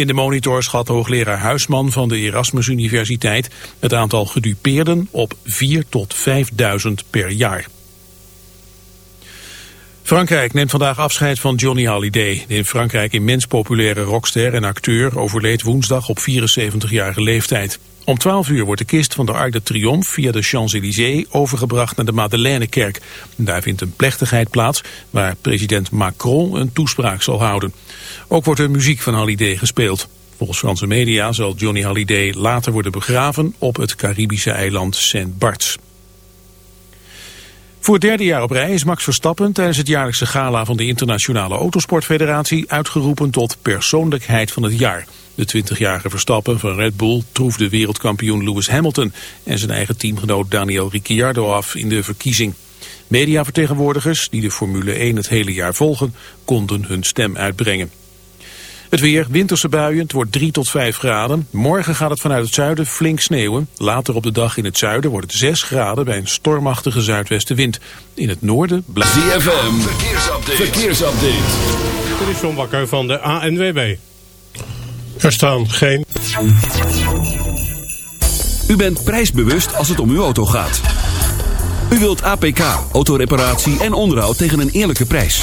In de monitor schat hoogleraar Huisman van de Erasmus Universiteit het aantal gedupeerden op 4 tot 5000 per jaar. Frankrijk neemt vandaag afscheid van Johnny Hallyday. De in Frankrijk immens populaire rockster en acteur overleed woensdag op 74-jarige leeftijd. Om 12 uur wordt de kist van de Arc de Triomphe via de Champs-Élysées overgebracht naar de Madelainekerk. Daar vindt een plechtigheid plaats waar president Macron een toespraak zal houden. Ook wordt er muziek van Hallyday gespeeld. Volgens Franse media zal Johnny Hallyday later worden begraven op het Caribische eiland Saint Barts. Voor het derde jaar op rij is Max Verstappen tijdens het jaarlijkse gala van de Internationale Autosportfederatie uitgeroepen tot persoonlijkheid van het jaar. De 20-jarige Verstappen van Red Bull troefde wereldkampioen Lewis Hamilton en zijn eigen teamgenoot Daniel Ricciardo af in de verkiezing. Mediavertegenwoordigers die de Formule 1 het hele jaar volgen konden hun stem uitbrengen. Het weer, winterse buien, het wordt 3 tot 5 graden. Morgen gaat het vanuit het zuiden flink sneeuwen. Later op de dag in het zuiden wordt het 6 graden bij een stormachtige zuidwestenwind. In het noorden blijft... ZFM, verkeersupdate. verkeersupdate. Dit is John Bakker van de ANWB. Er staan geen... U bent prijsbewust als het om uw auto gaat. U wilt APK, autoreparatie en onderhoud tegen een eerlijke prijs.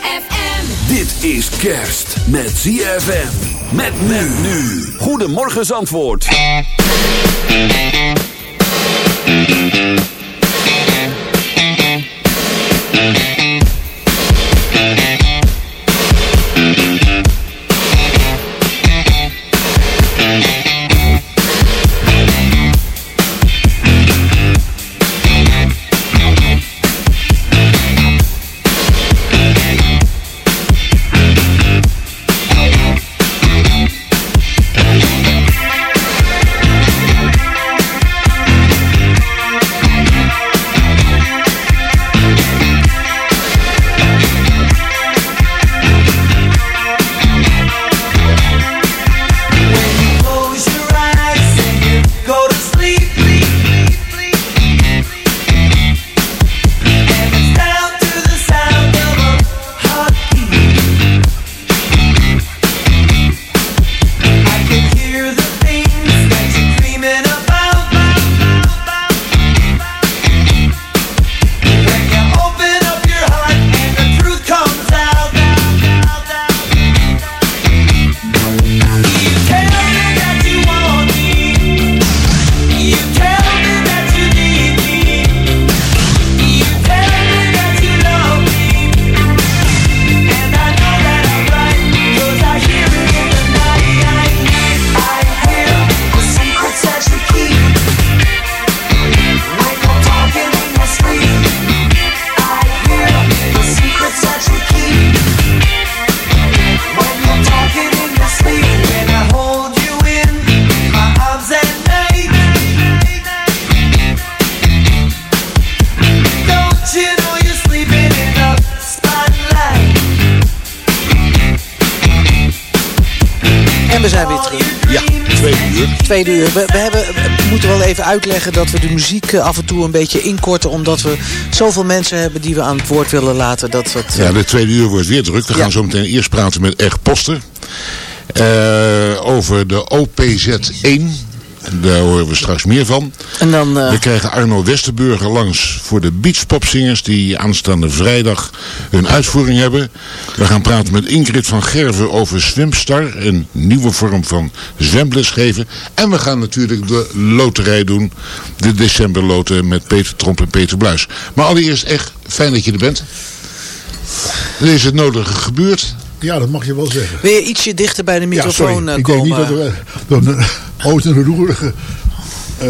Dit is kerst met ZFM. Met men nu. Goedemorgen Zandvoort. We, we, hebben, we moeten wel even uitleggen dat we de muziek eh, af en toe een beetje inkorten. Omdat we zoveel mensen hebben die we aan het woord willen laten. Dat het, Ja, de tweede uur wordt weer druk. We gaan Ja. zo meteen eerst praten met Erg Poster. eh, over de OPZ 1. Daar horen we straks meer van. En dan... eh, We krijgen Arno Westerburger langs voor de beachpopzingers die aanstaande vrijdag hun uitvoering hebben. We gaan praten met Ingrid van Gerven over Zwemstar, een nieuwe vorm van zwemles geven. En we gaan natuurlijk de loterij doen, de decemberloten met Peter Tromp en Peter Bluis. Maar allereerst echt fijn dat je er bent. Er is het nodige gebeurd. Ja, dat mag je wel zeggen. wil je ietsje dichter bij de Ja, microfoon sorry. eh, Ik denk komen? niet dat dat we ooit een roerige eh,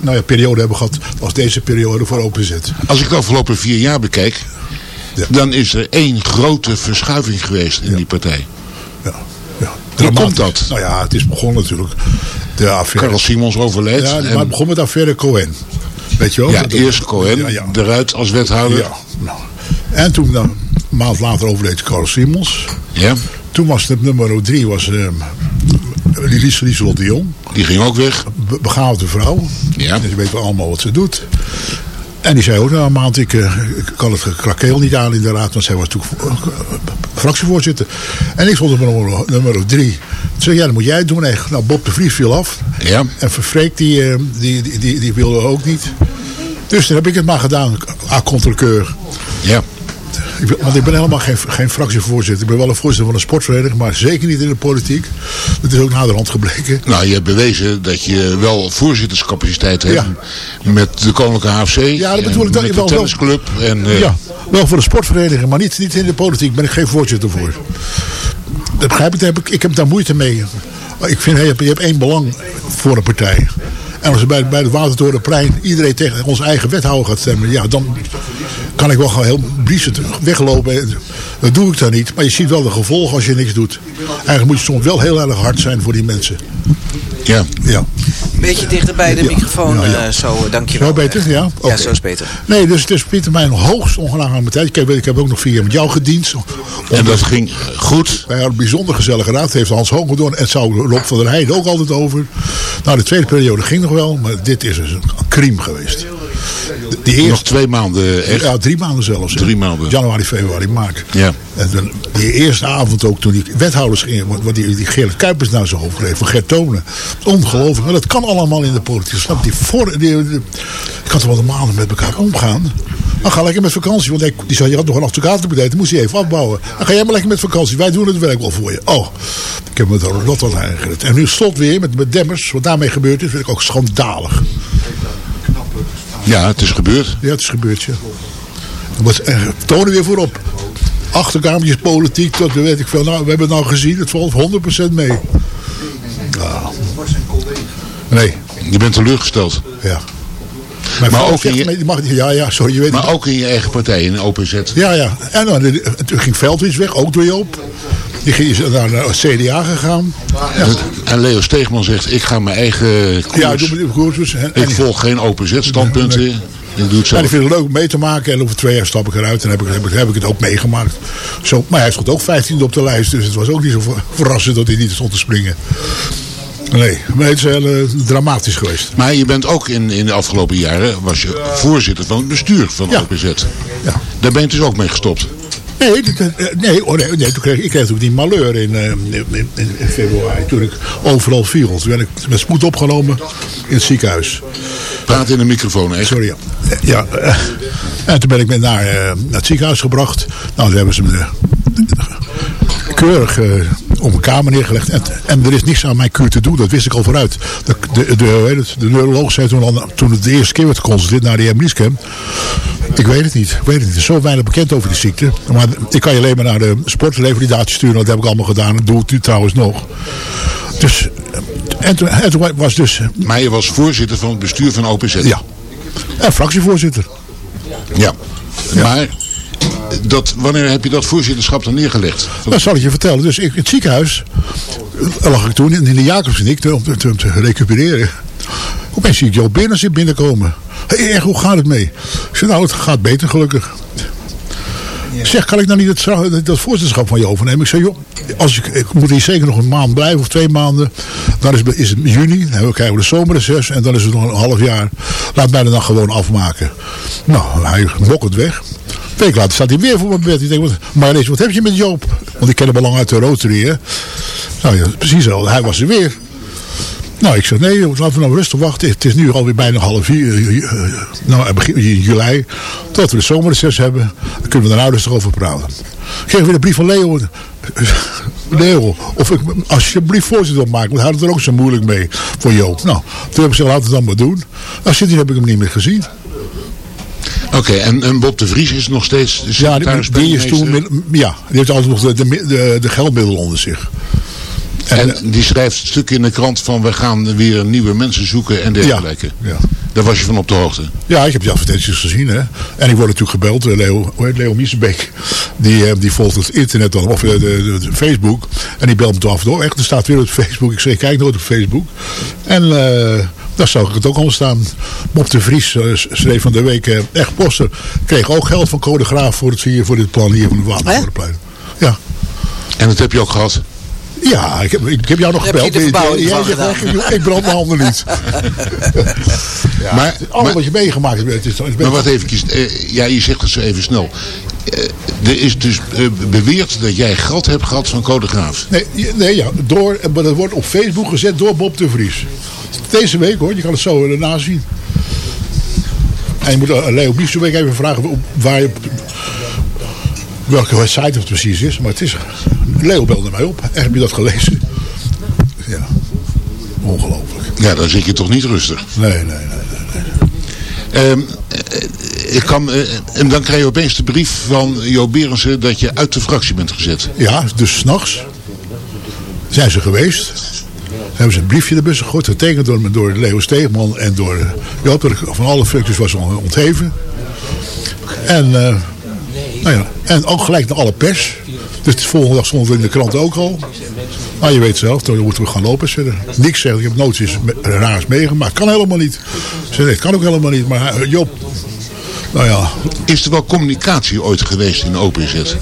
nou ja, periode hebben gehad als deze periode voor openzet. Als ik de afgelopen vier jaar bekijk, Ja. dan is er één grote verschuiving geweest in die partij. Ja, ja. Hoe komt dat? Nou ja, het is begonnen natuurlijk. De affaire. Carl Simons overleed. ja, en- maar het begon met de affaire Cohen. Weet je wel? Ja, Dat- eerst Cohen, Ja, ja. eruit als wethouder. Ja, nou. En toen, nou, een maand later overleed Carl Simons. Ja, Toen was het nummer drie, was uh, Lieselot de Jong. die ging ook weg. Be- begaafde vrouw. Ja. Dus je weet wel allemaal wat ze doet. En die zei ook na een maand, ik, eh, ik kan het krakeel niet aan in de raad, want zij was toen eh, fractievoorzitter. En ik stond op nummer, nummer drie. Toen zei ja, dat moet jij het doen. Echt. Nou, Bob de Vries viel af. Ja. En Verfreek, die, eh, die, die, die, die wilde ook niet. Dus toen heb ik het maar gedaan, à contre-keur. Ja. Ik ben- Want ik ben helemaal geen, geen fractievoorzitter. Ik ben wel een voorzitter van een sportvereniging, maar zeker niet in de politiek. Dat is ook naderhand gebleken. Nou, je hebt bewezen dat je wel voorzitterscapaciteit hebt. Ja. Met de Koninklijke HFC. Ja, dat bedoel ik dan Met de wel- tennisclub. En, eh, Ja, wel voor de sportvereniging, maar niet, niet in de politiek. Ben ik geen voorzitter voor. Dat begrijp ik. Daar heb ik, ik heb daar moeite mee. Ik vind, je hebt, je hebt één belang voor een partij. En als er bij, bij het Watertorenplein iedereen tegen onze eigen wethouder gaat stemmen, ja, dan kan ik wel gewoon heel briesend weglopen. Dat doe ik dan niet. Maar je ziet wel de gevolgen als je niks doet. Eigenlijk moet je soms wel heel erg hard zijn voor die mensen. ja. Ja. Beetje dichter bij de Ja. microfoon, Ja, ja. eh, zo, eh, dankjewel. Zo beter, ja? Ja, zo is beter. Nee, dus het is Pieter mijn hoogst onaangename tijd. Ik heb, ik heb ook nog vier jaar met jou gediend. En dat ging goed. Wij hadden een bijzonder gezellige raad. Heeft Hans Hogendoorn en het zou Rob van der Heijden ook altijd over. Nou, de tweede periode ging nog wel. Maar dit is dus een crime geweest. De, die Nog eerste, twee maanden echt. ja, drie maanden zelfs. Drie maanden. Januari, februari, maart. Ja. En die eerste avond ook, toen die wethouders gingen, wat- die, die Gerrit Kuipers naar zijn hoofd kreeg, van Gert Tonen. Ongelooflijk, maar dat kan allemaal in de politiek. Snap die voor, die, die, ik toch wel de maanden met elkaar omgaan. Dan ga lekker met vakantie, want hij, die zei, je had nog een advocatenbedrijf, dat moest hij even afbouwen. Dan ga jij maar lekker met vakantie, wij doen het werk wel voor je. Oh, ik heb me er rot aangered. En nu slot weer met, met Demmers, wat daarmee gebeurd is, vind ik ook schandalig. Ja, het is gebeurd. Ja, het is gebeurd, ja. Wat, eh, tonen weer voorop. Achterkamertjes politiek, tot weet ik veel. Nou, we hebben het nou gezien, het valt 100% mee. Ah. Nee, Je bent teleurgesteld. ja. Mijn Maar ook zegt in je- mag, ja, ja, sorry, je weet Maar het. ook in je eigen partij, in OPZ. Ja, ja. En dan, eh, toen ging Veldwits weg, ook door Joop. Die ging is naar de CDA gegaan. En Leo Steegman zegt, ik ga mijn eigen koers. ja doe koers. En, en, Ik volg geen OPZ-standpunten. Ik doe het zelf. die vind ik leuk om mee te maken. En over twee jaar stap ik eruit en heb ik, heb ik, heb ik het ook meegemaakt. Zo, maar hij stond ook 15 op de lijst. Dus het was ook niet zo ver- verrassend dat hij niet stond te springen. Nee, maar het is heel eh, dramatisch geweest. Maar je bent ook in, in de afgelopen jaren was je voorzitter van het bestuur van Ja. OPZ. Ja. Daar ben je dus ook mee gestopt. Nee, eh, nee, oh nee, nee toen kreeg, ik kreeg toen die malheur in, eh, in, februari. Toen ik overal viel. Toen werd ik met spoed opgenomen in het ziekenhuis. Praat in de microfoon, echt. Sorry, ja. Ja, eh, en toen ben ik met naar, eh, naar het ziekenhuis gebracht. Nou, toen hebben ze me eh, keurig eh, op een kamer neergelegd. En, en er is niks aan mijn kuur te doen, dat wist ik al vooruit. De, de, de, de neuroloog zei toen, al, toen het de eerste keer werd geconstateerd naar die MRI-scan. Ik weet het niet, ik weet het niet. Er is zo weinig bekend over die ziekte. Maar ik kan je alleen maar naar de sportrevalidatie sturen. Dat heb ik allemaal gedaan. Dat doe ik nu trouwens nog. Dus, en toen, en toen was dus, Maar je was voorzitter van het bestuur van OPZ. ja, en fractievoorzitter. Ja. Maar dat, wanneer heb je dat voorzitterschap dan neergelegd? Dat zal ik je vertellen. Dus ik, het ziekenhuis lag ik toen in, de Jacobskliniek om te, te, te recupereren. Opeens zie ik Joop Binners binnenkomen. Hé, hey, hoe gaat het mee? Ik zei, nou, het gaat beter gelukkig. Zeg, kan ik nou niet het, stra- dat voorzitterschap van je overnemen? Ik zei, joh, als ik, ik moet hier zeker nog een maand blijven of twee maanden. Dan is, het- is het juni, dan krijgen we de zomerreces en dan is het nog een half jaar. Laat mij dat dan gewoon afmaken. Nou, hij mokkert weg. Week later staat hij weer voor mijn bed. Ik denk, wat, wat heb je met Joop? Want ik ken hem al lang uit de Rotary, hè? Nou ja, precies zo. Hij was er weer. Nou, ik zeg nee, laten we nou rustig wachten. Het is nu alweer bijna half vier, eh, eh, nou, eh, begin in juli. Tot we de zomerreces hebben, dan kunnen we daar nou rustig over praten. Ik kreeg weer een brief van Leo. Leo, of ik alsjeblieft voorzitter wil maken, want hij had het er ook zo moeilijk mee voor Joop. Nou, toen heb ik gezegd, laat het dan maar doen. Nou, sindsdien heb ik hem niet meer gezien. Oké, en, en Bob de Vries is nog steeds Ja, die, is toen, met- ja, die heeft altijd nog de, de, de, onder zich. En, En die schrijft stukken in de krant van we gaan weer nieuwe mensen zoeken en dergelijke. ja. Daar was je van op de hoogte. Ja, ik heb die advertenties gezien. Hè. En ik word natuurlijk gebeld. eh, Leo, hoe heet Leo Miesenbeek. Die, eh, die volgt het internet dan. Of eh, de, de, de Facebook. En die belt me toch af en toe. Echt, er staat weer op Facebook. Ik zeg, kijk nooit op Facebook. En eh daar zag ik het ook al staan. Bob de Vries eh, schreef van de week. eh, echt poster. Kreeg ook geld van Code Graaf voor, het, hier, voor dit plan hier van de Waterplein. Ja. En dat heb je ook gehad. Ja, ik heb, ik heb jou nog Heb je gebeld. de verbouwing Jij van zegt, gedaan? "Joh, ik brand mijn handen niet. maar, Alles maar, wat je meegemaakt hebt. Het is, het is maar wat even, ja, je zegt het zo even snel. Eh, er is dus eh, beweerd dat jij geld hebt gehad van Code Graaf. Nee, nee ja, door, maar dat wordt op Facebook gezet door Bob de Vries. Deze week hoor, je kan het zo erna zien. En je moet eh, Leo Biesewijk even vragen waar je, welke site het precies is. Maar het is, Leo belde mij op. En heb je dat gelezen? Ja, ongelooflijk. Ja, dan zit je toch niet rustig. Nee, nee, nee. nee. Ehm, eh, ik kan, eh, en dan krijg je opeens de brief van Jo Berensen dat je uit de fractie bent gezet. Ja, dus s'nachts zijn ze geweest. Hebben ze een briefje erbij gegooid, getekend door, door Leo Steegman en door Joop. Van alle functies was on- ontheven. En, eh, nou ja, en ook gelijk naar alle pers. Dus de volgende dag stond het in de krant ook al. Maar je weet zelf, dan moeten we gaan lopen verder. Niks zeggen, ik heb nooit iets raars meegemaakt. Kan helemaal niet. Ze het kan ook helemaal niet. Maar eh, Joop, nou ja, Is er wel communicatie ooit geweest in OPZ?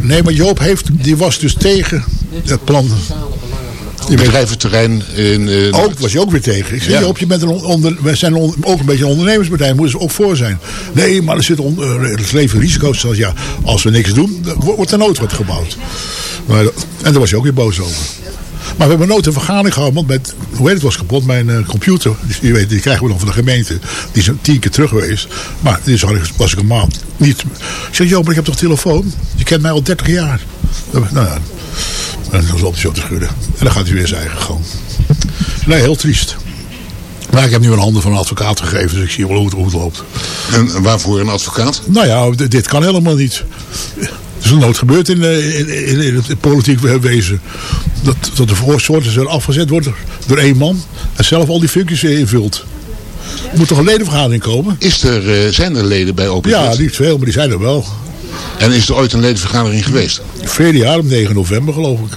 nee, maar Joop heeft, die was dus tegen het plan. Je Bedrijventerrein in... eh, ook was je ook weer tegen. Ik zei, Ja. Joop, je bent een onder, we zijn on- ook een beetje een ondernemerspartij. Daar moeten ze ook voor zijn. Nee, maar er zitten on, eh, het leven risico's. Zoals, ja, als we niks doen, wordt er nooit wat gebouwd. Maar, en daar was je ook weer boos over. Maar we hebben nooit een vergadering gehad. Want met, hoe heet het, was kapot. Mijn eh, computer, dus je weet, die krijgen we dan van de gemeente. Die is een tien keer terug geweest. Maar dit ik, was ik een maand niet. Ik zeg, Joop, maar ik heb toch telefoon? Je kent mij al 30 jaar. Nou ja, en dan loopt hij zo te schudden. En dan gaat hij weer zijn eigen gang. Nee, heel triest. Maar ik heb nu een handen van een advocaat gegeven, dus ik zie wel hoe het, hoe het loopt. En waarvoor een advocaat? Nou ja, dit kan helemaal niet. Er is nog nooit gebeurd in, eh, in, in, in het politiek wezen. Dat, dat de voorzitter afgezet wordt door één man. En zelf al die functies invult. Er moet toch een ledenvergadering komen? Is er, eh, zijn er leden bij OPZ? Ja, niet veel, maar die zijn er wel. En is er ooit een ledenvergadering geweest? Verleden jaar op 9 november geloof ik.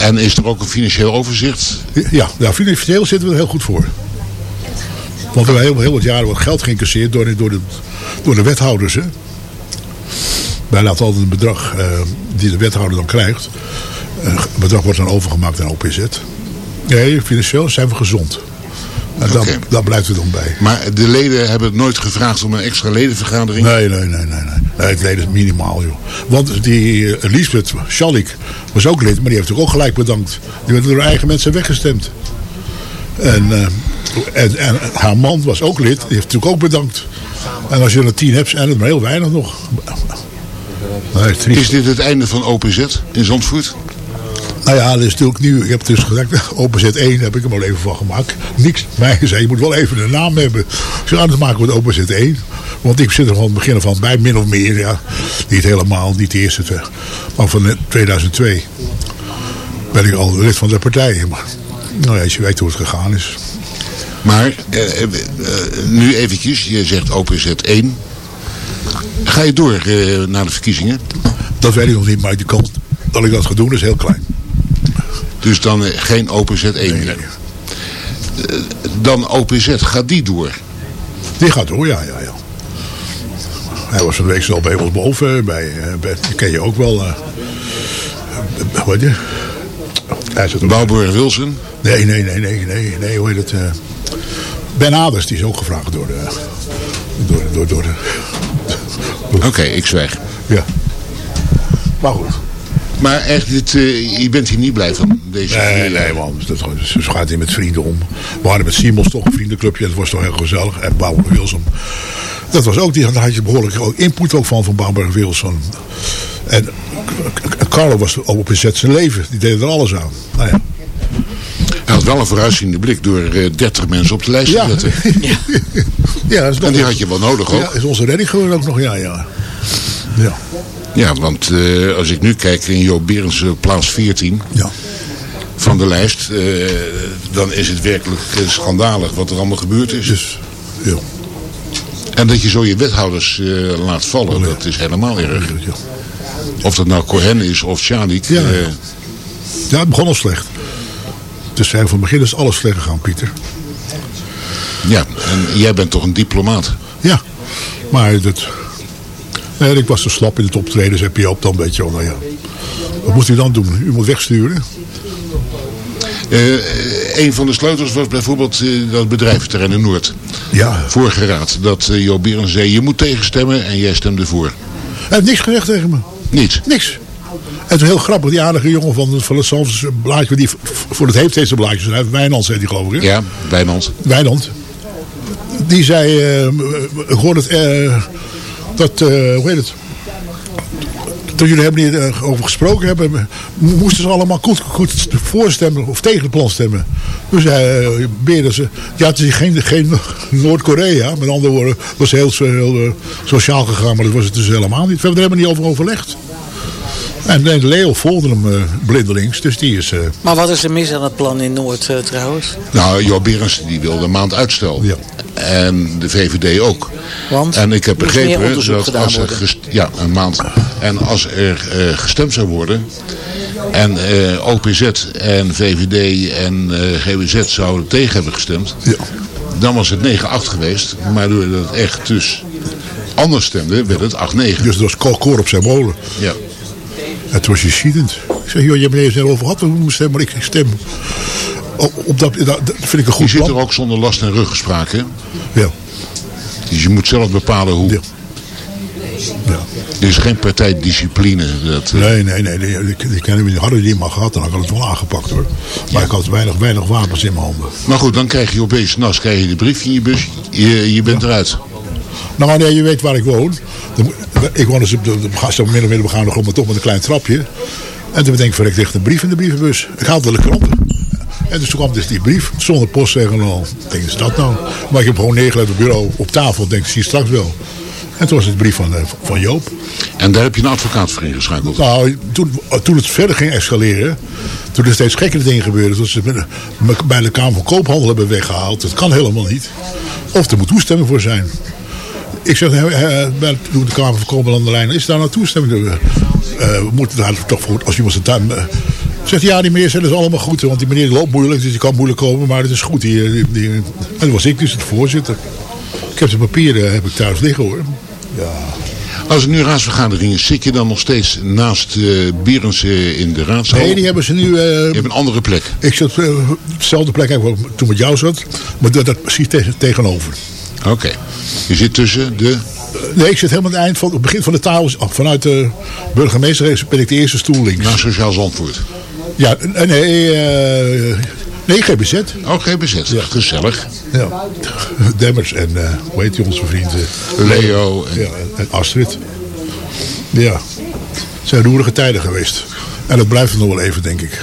En is er ook een financieel overzicht? Ja, ja financieel zitten we er heel goed voor. Want we hebben heel, wat jaren wat geld geïncasseerd door, door, de, door de wethouders. Hè. Wij laten altijd een bedrag eh, die de wethouder dan krijgt. Een bedrag wordt dan overgemaakt aan OPZ. Nee, financieel zijn we gezond. Daar, Oké. daar blijft het dan bij. Maar de leden hebben nooit gevraagd om een extra ledenvergadering? Nee, nee, nee, nee. nee. het leden is minimaal, joh. Want die eh, Lisbeth Schalik was ook lid, maar die heeft natuurlijk ook gelijk bedankt. Die werd door haar eigen mensen weggestemd. En, eh, en, en haar man was ook lid, die heeft natuurlijk ook bedankt. En als je er tien hebt, zijn het maar heel weinig nog. Nee. Is dit het einde van OPZ in Zandvoort? Nou ja, dat is natuurlijk nu, ik heb dus gezegd, OPZ 1 heb ik hem al even van gemaakt. Niks mij zei, je moet wel even een naam hebben. Dus ja, dat maken het OPZ 1. Want ik zit er van het begin aan bij, min of meer, ja. Niet helemaal, niet de eerste. Maar van 2002 ben ik al lid van de partij. Maar nou ja, als je weet hoe het gegaan is. Maar eh, eh, eh, nu eventjes, je zegt OPZ 1. Ga je door eh, naar de verkiezingen? Dat weet ik nog niet, maar die kans dat ik dat ga doen is heel klein. Dus dan eh, geen OPZ 1 meer. Eh, dan OPZ, gaat die door? Die gaat door, ja, ja, ja. Hij was de week zo bij ons boven. Bij, eh, ken je ook wel. eh eh, hoe heet je? Hij zit Bouwburg Wilson? Nee, nee, nee, nee, nee, nee, hoe heet het? eh, ben Aders, die is ook gevraagd door de... Door, door, door de Oké, ik zwijg. ja. Maar goed. Maar echt, dit, eh, je bent hier niet blij van, deze Nee, nee man. Dat, ze gaat hier met vrienden om. We hadden met Simons toch een vriendenclubje. Dat was toch heel gezellig. En Bauer Wilson. Dat was ook, die, daar had je behoorlijk ook input ook van, van Bauer Wilson. En Carlo was ook op zijn zijn leven. Die deed er alles aan. Nou ja. Hij had wel een vooruitziende blik door eh, 30 mensen op de lijst Ja. te zetten. ja, dat is En die had je wel nodig ook. ja, is onze redding geworden ook nog, ja, ja. Ja, Ja, want eh, als ik nu kijk in Joop Berends op plaats 14 ja. van de lijst, eh, dan is het werkelijk eh, schandalig wat er allemaal gebeurd is. Dus, ja. En dat je zo je wethouders laat vallen, dat is helemaal erg. ja. Of dat nou Cohen is of Shadik. Ja. Ja, het begon al slecht. Dus van het begin is alles slecht gegaan, Pieter. ja, en jij bent toch een diplomaat. Ja, maar dat... Nee, ik was te slap in het optreden, zei Piop dan, weet je wel. Nou ja, wat moet u dan doen? U moet wegsturen. Eh, een van de sleutels was bijvoorbeeld eh, dat bedrijventerrein in Noord. Ja, Vorige raad, dat uh, Joop Berends zei, je moet tegenstemmen en jij stemde voor. hij heeft niks gezegd tegen me. Niets. Niks. En toen heel grappig, die aardige jongen van, van het Zalfs blaadje, die voor het heeft deze blaadjes, Wijnand zei die geloof ik. hè? Ja, Wijnand. Wijnand. Die zei, eh, ik hoorde het, eh, dat, eh, hoe heet het? Toen jullie hebben hier eh, over gesproken hebben, mo- moesten ze allemaal goed, goed voorstemmen of tegen het plan stemmen. Dus hij uh, beerde ze, ja het is geen, geen Noord-Korea, met andere woorden, het was heel, heel sociaal gegaan, maar dat was het dus helemaal niet. We hebben er helemaal niet over overlegd. En de Leo volgde hem eh, blindelings, dus die is, eh, Maar wat is er mis aan het plan in Noord trouwens? Nou, Joop Berends die wilde een maand uitstel. Ja. En de VVD ook. Want En ik heb begrepen dat als er ja, een maand. En als er eh, gestemd zou worden en eh, OPZ en VVD en eh, GWZ zouden tegen hebben gestemd, ja. dan was het 9-8 geweest. Maar doordat het echt dus anders stemde, werd het 8-9. dus dat was koor- koor op zijn molen. Ja. En toen was je ziedend. Ik zeg, joh, je hebt het over gehad, we moeten stemmen, maar ik stem. Op, op dat, dat, vind ik een Je goed zit plan. er ook zonder last en ruggespraak, hè? Ja, Dus je moet zelf bepalen hoe. ja. ja. Er is geen partijdiscipline. Dat, eh, Nee, nee, nee. kennen we niet. Hadden we die maar gehad, dan had ik het wel aangepakt hoor. Maar ik had weinig, weinig wapens in mijn handen. Maar goed, dan krijg je opeens, nou, krijg je de brief in je bus. Je, je bent eruit. Nou, nee, je weet waar ik woon. Ik woon dus op de, de, min of meer begaande grond, maar toch met een klein trapje. En toen denk ik van, ik een brief in de brievenbus. Ik haalde de kranten. En dus toen kwam dus die brief, zonder postzegel al. Ik denk, is dat nou? Maar ik heb gewoon neergelegd op het bureau, op tafel. Ik denk, zie je straks wel. En toen was het brief van, eh, van Joop. En daar heb je een advocaat voor ingeschakeld. Nou, toen, toen het verder ging escaleren, toen er steeds gekkere dingen gebeurden, dat ze bij de Kamer van Koophandel hebben weggehaald. Dat kan helemaal niet. Of er moet toestemming voor zijn. Ik zeg, eh, eh, bij toen de Kamer van Koophandel aan de lijn, is daar nou toestemming? voor? Eh, we moeten daar toch voor, als iemand zijn tuin... eh, Zegt hij, ja, die meneer is allemaal goed. Want die meneer loopt moeilijk, dus die kan moeilijk komen. Maar het is goed. Die, die, die- en dat was ik dus, het voorzitter. Ik heb zijn papieren heb ik thuis liggen hoor. Ja. Als er nu raadsvergadering is, zit je dan nog steeds naast uh, eh, in de raadzaal? Nee, die hebben ze nu... eh, Je hebt een andere plek. Ik zat eh, op dezelfde plek eigenlijk waar ik toen met jou zat. Maar dat, dat precies tegen, tegenover. Oké. Je zit tussen de... Nee, ik zit helemaal aan het eind van het begin van de tafel. Vanuit de burgemeester ben ik de eerste stoel links. Naar Sociaal Zandvoort. Ja, eh, nee, eh nee, GBZ. Oh, GBZ. Gezellig. Ja. Demmers en, eh hoe heet die onze vriend? eh, Leo. En... Ja, en- en Astrid. Ja, het zijn roerige tijden geweest. En dat blijft nog wel even, denk ik.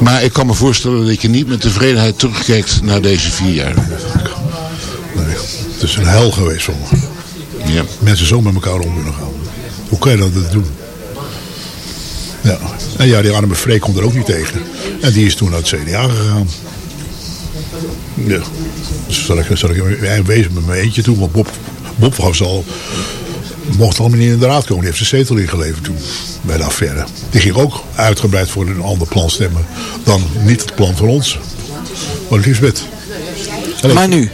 Maar ik kan me voorstellen dat je niet met tevredenheid terugkijkt naar deze vier jaar. Nee, het is een hel geweest voor me. Ja. Mensen zo met elkaar om kunnen gaan. Hoe kan je dat doen? Ja. En ja, die arme Freek komt er ook niet tegen. En die is toen naar het CDA gegaan. Ja. Dus zal ik, zal ik wezen met mijn eentje toe. Want Bob, Bob was al... Mocht al niet in de raad komen. Die heeft zijn zetel ingeleverd toen. Bij de affaire. Die ging ook uitgebreid voor een ander plan stemmen. Dan niet het plan van ons. Maar Lisbeth. Allee, Maar nu?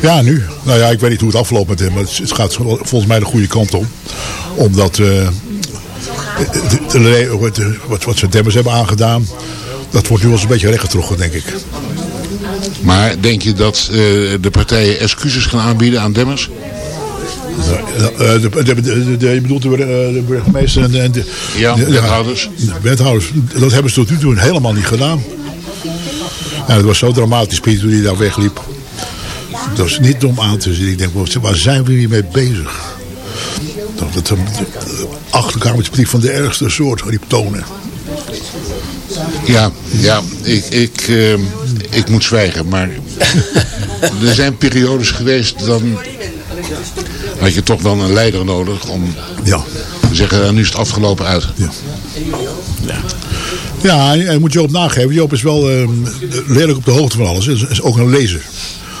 ja, nu. Nou ja, ik weet niet hoe het afloopt met hem. Maar het, gaat volgens mij de goede kant op. Omdat eh, de- de- de- wat, wat, ze Demmers hebben aangedaan... dat wordt nu wel eens een beetje rechtgetrokken, denk ik. Maar denk je dat eh, de partijen excuses gaan aanbieden aan Demmers? Eh, de, de, je bedoelt de, eh, burgemeester en de, de Ja, wethouders. de wethouders. Dat hebben ze tot nu toe helemaal niet gedaan. Het was zo dramatisch, Pieter, toen hij daar wegliep. Dat was niet om aan te zien. Ik denk, waar zijn we hier mee bezig? Dat het een achterkamertje van de ergste soort, die tonen. Ja, ja ik, ik, ehm, ik moet zwijgen, maar er zijn periodes geweest, dan had je toch wel een leider nodig om Ja. te zeggen, "Nou, nu is het afgelopen uit. Ja, en daar moet Joop nageven. Joop is wel redelijk op de hoogte van alles. Is, is ook een lezer.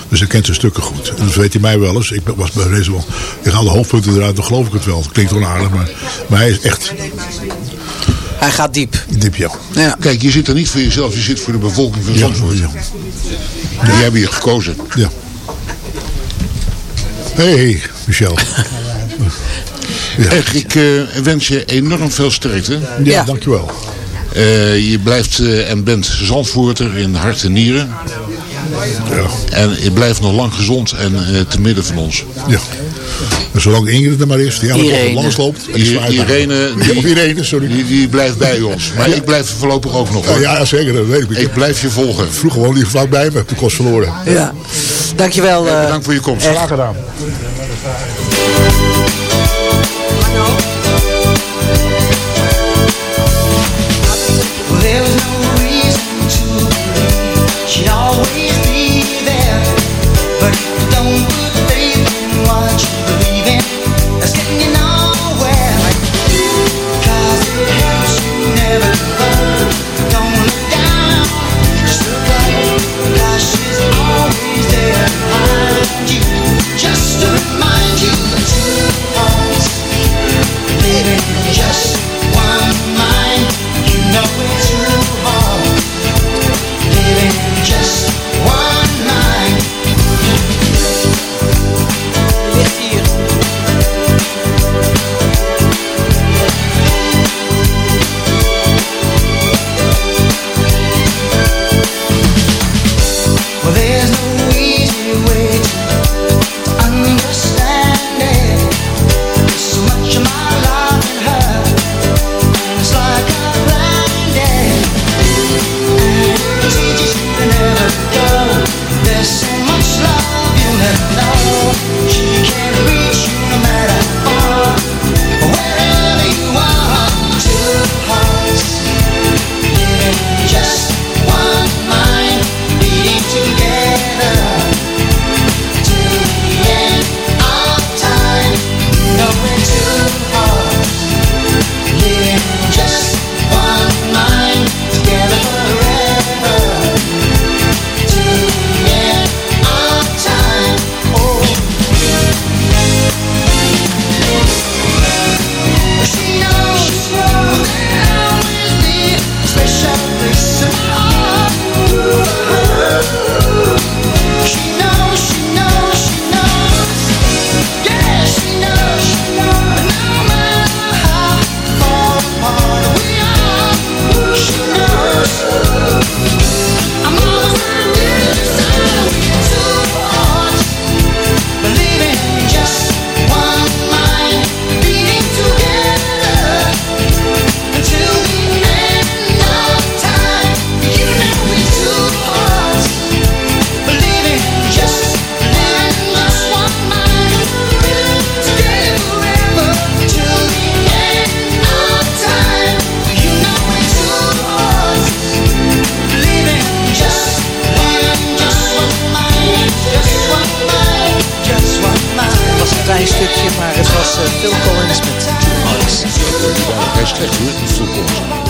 Dus hij kent zijn stukken goed. En dat weet hij mij wel eens. Ik was bij deze wel. Ik haal de hoofdpunten eruit, dan geloof ik het wel. Het klinkt onaardig, maar, maar hij is echt Hij gaat diep. diep, ja. Ja. Kijk, je zit er niet voor jezelf, je zit voor de bevolking van Ja, Zandvoort. ja. Die hebben je gekozen. ja. Hey, Michel. Ja, Echt, ik eh, wens je enorm veel sterkte. ja, Ja. dankjewel. Eh, je blijft eh, en bent Zandvoorter in hart en nieren. Ja. En je blijft nog lang gezond en eh, te midden van ons. ja. En zolang Ingrid er maar is, die ochtend langs loopt. en die Irene, die- Irene, sorry. Die, die blijft bij ons. Maar ik blijf voorlopig ook nog Ja, hoor. ja, zeker, dat weet ik. Ik blijf je volgen. Vroeger woonde hij vlakbij me, heb de kost verloren. ja. Dankjewel. eh, Bedankt voor je komst. echt. gedaan. She always be.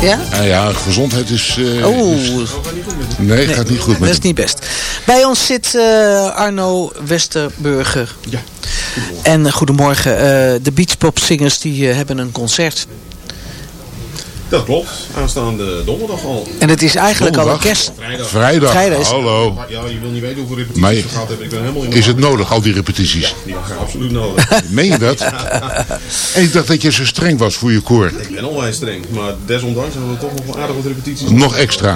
Ja? Nou ja, gezondheid is... eh, Oeh, is- nee, het gaat niet goed dat met is hem. niet best. Bij ons zit eh, Arno Westerburger. Ja. En goedemorgen, de Beachpop-zingers die hebben een concert. Dat klopt. Aanstaande donderdag al. En het is eigenlijk al een kerst... Vrijdag. Vrijdag, Vrijdag is- hallo. Ja, je wil niet weten hoeveel repetities Maar ik gehad heb. Ik ben helemaal in de is het nodig, al die repetities? Die waren absoluut nodig. Meen je dat? En ik dacht dat je zo streng was voor je koor. ik ben onwijs streng. Maar desondanks hebben we toch nog wel aardig wat repetities. Nog extra.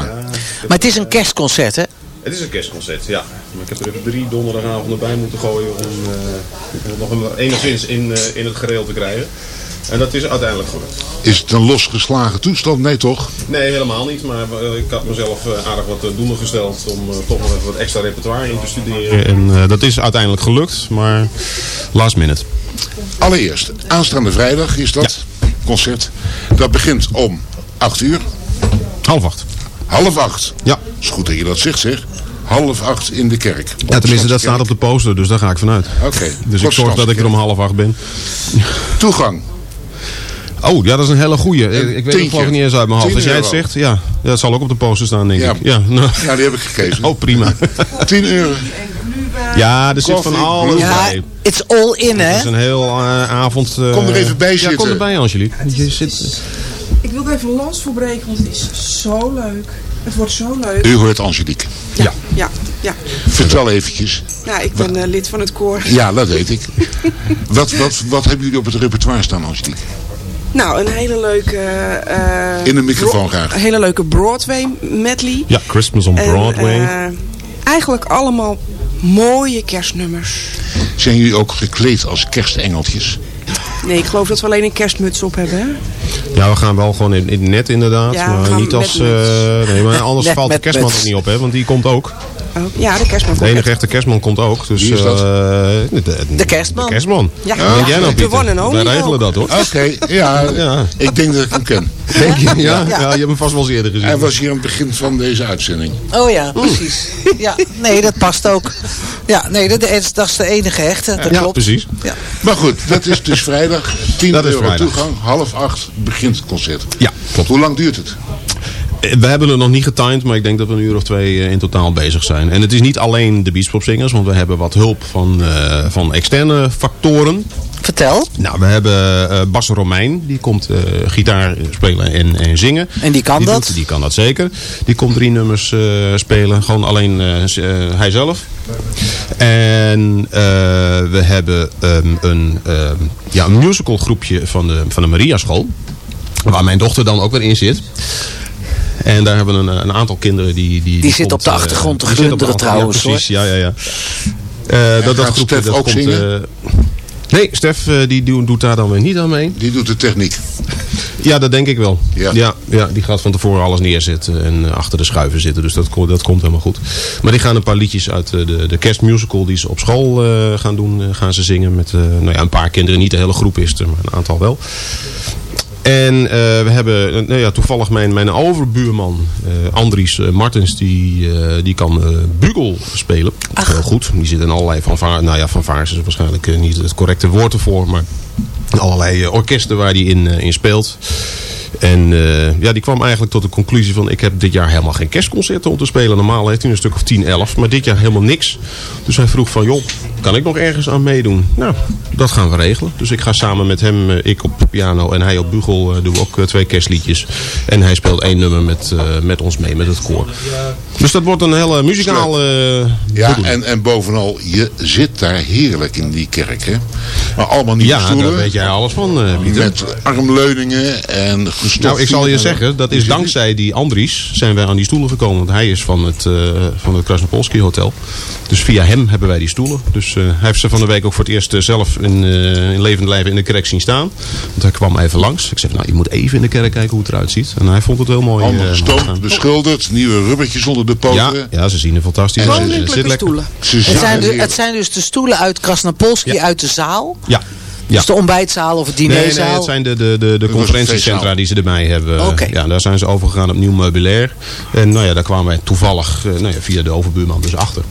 Maar het is een kerstconcert, hè? Het is een kerstconcert, ja. Maar ik heb er even drie donderdagavonden bij moeten gooien om, eh, om nog een, enigszins in, eh, in het gereel te krijgen. En dat is uiteindelijk gelukt. Is het een losgeslagen toestand? Nee toch? Nee, helemaal niet. Maar eh, ik had mezelf eh, aardig wat eh, doelen gesteld om eh, toch nog even wat extra repertoire in te studeren. En eh, dat is uiteindelijk gelukt, maar last minute. Allereerst, aanstaande vrijdag is dat concert. Dat begint om 8 uur. Half acht. Half acht. Ja. is goed dat je dat zegt zeg. Half acht in de kerk. Ja, tenminste, dat staat op de poster, dus daar ga ik vanuit. Oké. Dus ik zorg dat ik er om half acht ben. Toegang. Oh, ja, dat is een hele goeie. Ik, ik weet het tientje. geloof niet eens uit mijn hoofd. Als jij het euro. zegt, ja, ja, dat zal ook op de poster staan, denk Ja. ik. Ja, nou, Ja, die heb ik gegeven. oh, prima. 10 euro. Ja, er zit van alles. Ja, bij. it's all in, Het hè? is een heel eh, avond... eh, Kom er even bij Ja, zitten. kom erbij, Angelique. Je zit... Ik wil er even een lans voor breken, want het is zo leuk. Het wordt zo leuk. U hoort Angelique. Ja, ja, ja. Vertel eventjes. Nou, ik ben eh, lid van het koor. Ja, dat weet ik. wat, wat, wat hebben jullie op het repertoire staan, Angelique? Nou, een hele leuke... eh, In de microfoon graag. Een hele leuke Broadway medley. Ja, Christmas on En, Broadway. eh, eigenlijk allemaal mooie kerstnummers. Zijn jullie ook gekleed als kerstengeltjes? Nee, ik geloof dat we alleen een kerstmuts op hebben. Hè? Ja, we gaan wel gewoon in, net inderdaad. Ja, maar niet als... eh, nee, maar anders Net valt de kerstman muts. er niet op, hè? Want die komt ook. Oh, ja, de kerstman De komt enige echt. echte kerstman komt ook. Dus, Wie is dat? eh, de, de, De kerstman. De kerstman. Ja, Denk ja, jij nou, de one and Pieter? only Wij regelen ook. dat, hoor. Oké, ja, Ja. Ik denk dat ik hem ken. Denk je? Ja? Ja. je hebt hem vast wel eens eerder gezien. Hij was hier aan het begin van deze uitzending. Oh ja, precies. Ja, nee, dat past ook. Ja, nee, dat is, dat is de enige echte. Dat ja, klopt. precies. Ja. Maar goed, dat is dus vrijdag. 10 Dat is euro vrijdag. toegang. Half acht begint het concert. Ja, klopt. Hoe lang duurt het? Eh, We hebben het nog niet getimed, maar ik denk dat we een uur of twee eh, in totaal bezig zijn. En het is niet alleen de beachpopzingers, want we hebben wat hulp van, eh, van externe factoren. Vertel. Nou, we hebben eh Bas Romein, die komt gitaar spelen en, en zingen. En die kan die dat? doet- die kan dat zeker. Die komt drie nummers spelen, gewoon alleen hij zelf. En we hebben ehm, een, ehm, ja, een musical groepje van de, van de Maria School. Waar mijn dochter dan ook weer in zit. En daar hebben we een, een aantal kinderen die... Die, zit komt, op de eh, achtergrond te die glunderen trouwens, Ja, precies. Ja, ja, ja. Eh, dat, dat groepje Stef dat ook komt... zingen? eh, nee, Stef eh, die doet, doet daar dan weer niet aan mee. Die doet de techniek. Ja, dat denk ik wel. Ja. Ja. Ja, die gaat van tevoren alles neerzetten en achter de schuiven zitten. Dus dat, dat komt helemaal goed. Maar die gaan een paar liedjes uit de, de kerstmusical die ze op school eh, gaan doen. gaan ze zingen met eh, nou ja, een paar kinderen. Niet de hele groep is er, maar een aantal wel. En eh, we hebben nou ja, toevallig mijn, mijn overbuurman eh, Andries eh, Martens, die, die kan bugel spelen. Heel goed. Die zit in allerlei fanfare. Nou ja, fanfares is waarschijnlijk niet het correcte woord ervoor. Maar allerlei orkesten waar hij in, in speelt. En eh, ja, die kwam eigenlijk tot de conclusie van... ik heb dit jaar helemaal geen kerstconcerten om te spelen. Normaal heeft hij een stuk of 10, 11. Maar dit jaar helemaal niks. Dus hij vroeg van, joh, kan ik nog ergens aan meedoen? Nou, dat gaan we regelen. Dus ik ga samen met hem, eh, ik op piano en hij op bugel... eh, doen we ook twee kerstliedjes. En hij speelt één nummer met, met ons mee, met het koor. Dus dat wordt een hele muzikale... Ja, en, en bovenal, je zit daar heerlijk in die kerk, hè? Maar allemaal nieuwe ja, stoelen. daar weet jij alles van. Met armleuningen en Nou, ik zal je zeggen, dat is dankzij die Andries zijn wij aan die stoelen gekomen. Want hij is van het, eh van het Krasnopolski Hotel. Dus via hem hebben wij die stoelen. Dus eh, hij heeft ze van de week ook voor het eerst eh, zelf in, eh in levend lijven in de kerk zien staan. Want hij kwam even langs. Ik zeg, nou, je moet even in de kerk kijken hoe het eruit ziet. En hij vond het heel mooi. Allemaal gestoomd, gaan. beschilderd, nieuwe rubbertjes onder de poten. ja, ja, ze zien er fantastisch uit. ze- Het Koninklijke zit lekker. stoelen. Ze Het zien zijn, dus, het zijn dus de stoelen uit Krasnapolski Ja. uit de zaal. Ja. Ja. Dus de ontbijtzaal of het Nee, nee, dinerzaal. het zijn de, de, de, de conferentiecentra die ze erbij hebben. Oké. Ja, daar zijn ze overgegaan op nieuw meubilair. En nou ja, daar kwamen wij toevallig eh, nou ja, via de overbuurman dus achter.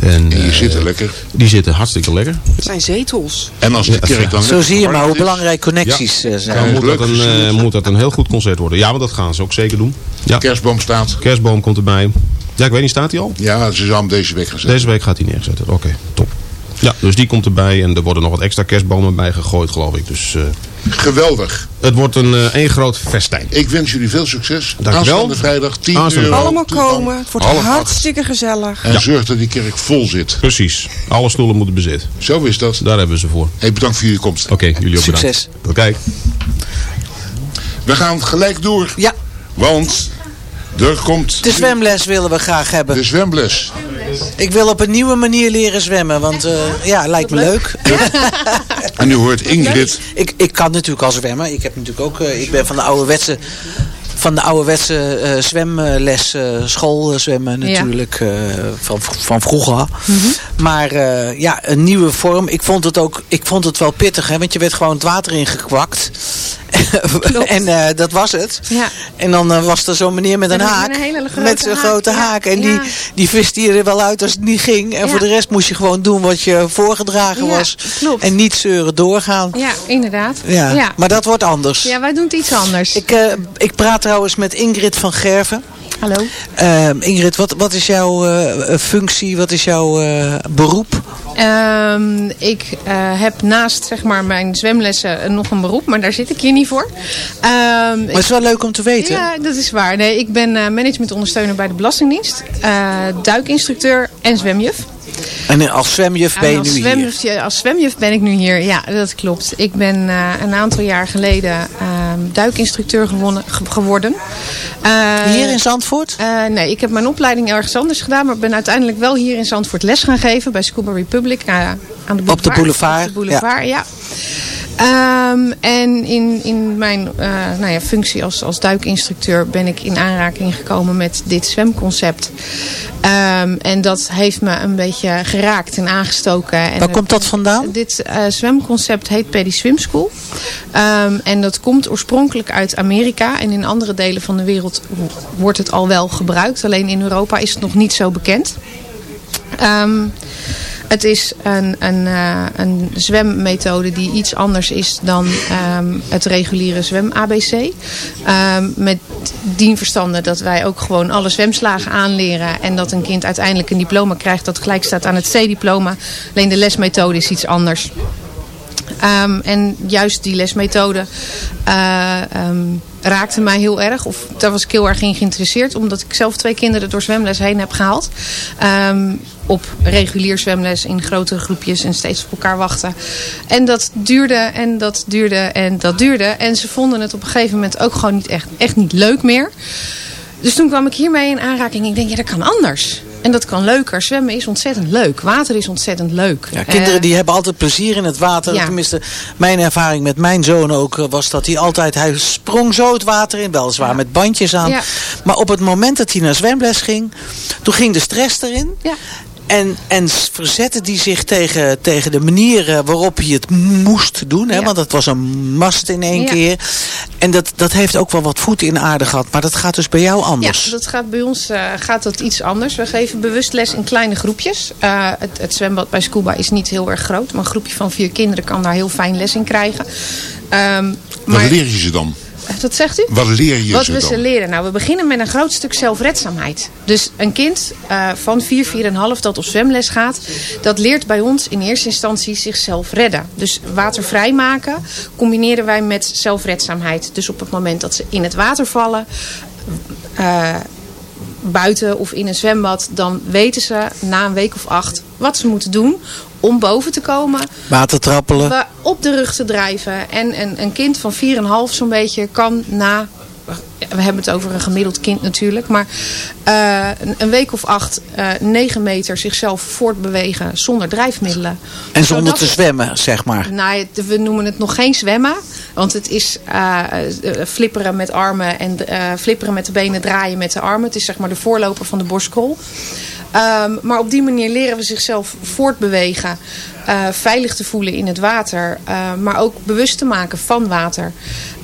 En, En je eh, zit er lekker. Die zitten hartstikke lekker. Het zijn zetels. En als de kerk dan Zo zie je maar hoe is, belangrijk connecties eh, zijn. Dan moet dat, een, moet dat een heel goed concert worden. Ja, want dat gaan ze ook zeker doen. Ja. Kerstboom staat. Kerstboom komt erbij. Ja, ik weet niet, staat hij al? Ja, ze zou hem deze week gaan zetten. Deze week gaat hij neerzetten. Oké, top. Ja, dus die komt erbij. En er worden nog wat extra kerstbomen bij gegooid, geloof ik. Dus eh, Geweldig. het wordt een eh, één groot festijn. Ik wens jullie veel succes. Dankjewel. Aanstaande vrijdag 10 Aanstaande euro. Allemaal toegang, komen. Het wordt half acht. hartstikke gezellig. En zorg dat die kerk vol zit. Precies. Alle stoelen moeten bezet. Zo is dat. Daar hebben we ze voor. Hey, bedankt voor jullie komst. Oké, jullie ook Succes. bedankt. Oké. We gaan gelijk door. Ja, Want Er komt De zwemles willen we graag hebben. de zwemles. Ik wil op een nieuwe manier leren zwemmen, want eh, ja, lijkt me leuk. En u hoort Ingrid. ik, ik kan natuurlijk al zwemmen. Ik heb natuurlijk ook, eh, ik ben van de ouderwetse, van de ouderwetse eh, zwemles, eh, schoolzwemmen Ja. natuurlijk, eh, van, van vroeger. Maar eh, ja, een nieuwe vorm. Ik vond het ook, ik vond het wel pittig, hè, want je werd gewoon het water ingekwakt. en eh, dat was het. Ja. En dan eh, was er zo'n meneer met een haak. met hele grote haak, ja. En die, die viste je er wel uit als het niet ging. En voor de rest moest je gewoon doen wat je voorgedragen was. klopt. En niet zeuren doorgaan. Ja, inderdaad. Ja. ja. Maar dat wordt anders. Ja, wij doen het iets anders. Ik, eh, ik praat trouwens met Ingrid van Gerven. Hallo. Eh, Ingrid, wat, wat is jouw eh, functie? Wat is jouw eh, beroep? Ehm, ik eh, heb naast zeg maar, mijn zwemlessen nog een beroep, maar daar zit ik hier niet voor. Ehm, Maar het is wel leuk om te weten. Ja, dat is waar. Nee, ik ben eh, managementondersteuner bij de Belastingdienst, eh, duikinstructeur en zwemjuf. En als zwemjuf ben En je nu hier. zwemjuf, Als zwemjuf ben ik nu hier, ja, dat klopt. Ik ben eh, een aantal jaar geleden ehm, duikinstructeur gewonnen, ge- geworden. Eh, Hier in Zandvoort? eh, nee, ik heb mijn opleiding ergens anders gedaan, maar ben uiteindelijk wel hier in Zandvoort les gaan geven bij Scuba Republic aan de boulevard. Op de boulevard, Op de boulevard, ja. Ehm, en in, in mijn eh, nou ja, functie als, als duikinstructeur ben ik in aanraking gekomen met dit zwemconcept. Ehm, en dat heeft me een beetje geraakt en aangestoken. En Waar komt dat vandaan? Dit eh, zwemconcept heet Paddy Swim School. Ehm, en dat komt oorspronkelijk uit Amerika. En in andere delen van de wereld wordt het al wel gebruikt. Alleen in Europa is het nog niet zo bekend. Ehm, het is een, een, eh, een zwemmethode die iets anders is dan ehm, het reguliere zwem-ABC. Ehm, met dien verstande dat wij ook gewoon alle zwemslagen aanleren. En dat een kind uiteindelijk een diploma krijgt dat gelijk staat aan het C-diploma. Alleen de lesmethode is iets anders. Ehm, en juist die lesmethode eh, raakte mij heel erg. Of daar was ik heel erg in geïnteresseerd. Omdat ik zelf twee kinderen door zwemles heen heb gehaald. Ehm, op regulier zwemles in grotere groepjes en steeds op elkaar wachten. En dat duurde en dat duurde en dat duurde. En ze vonden het op een gegeven moment ook gewoon niet echt, echt niet leuk meer. Dus toen kwam ik hiermee in aanraking. Ik denk, ja, dat kan anders. En dat kan leuker. Zwemmen is ontzettend leuk. Water is ontzettend leuk. Ja, kinderen Eh, die hebben altijd plezier in het water. Ja. Tenminste, mijn ervaring met mijn zoon ook eh, was dat hij altijd... Hij sprong zo het water in, weliswaar met bandjes aan. Ja. Maar op het moment dat hij naar zwemles ging... toen ging de stress erin. En, en verzette die zich tegen, tegen de manier eh, waarop hij het moest doen. Hè? Ja. Want het was een mast in één Ja. keer. En dat, dat heeft ook wel wat voeten in aarde gehad. Maar dat gaat dus bij jou anders. Ja, dat gaat bij ons eh, gaat dat iets anders. We geven bewust les in kleine groepjes. Eh, het, het zwembad bij Scuba is niet heel erg groot. Maar een groepje van vier kinderen kan daar heel fijn les in krijgen. Ehm, Wat maar, leer je ze dan? Wat zegt u? Wat leer je Wat we ze leren? Nou, we beginnen met een groot stuk zelfredzaamheid. Dus een kind eh, van 4, 4,5 dat op zwemles gaat... dat leert bij ons in eerste instantie zichzelf redden. Dus water vrijmaken combineren wij met zelfredzaamheid. Dus op het moment dat ze in het water vallen... eh, buiten of in een zwembad... dan weten ze na een week of acht wat ze moeten doen om boven te komen Water trappelen. op de rug te drijven. En een, een kind van 4,5 zo'n beetje kan na... We hebben het over een gemiddeld kind natuurlijk. Maar eh, een, week of acht, eh 9 meter zichzelf voortbewegen zonder drijfmiddelen. En zonder Zodat- te zwemmen, zeg maar. nou, we noemen het nog geen zwemmen. Want het is eh, flipperen met armen en flipperen met de benen, draaien met de armen. Het is zeg maar de voorloper van de borstkrol. Ehm, maar op die manier leren we zichzelf voortbewegen. eh, veilig te voelen in het water. eh, maar ook bewust te maken van water.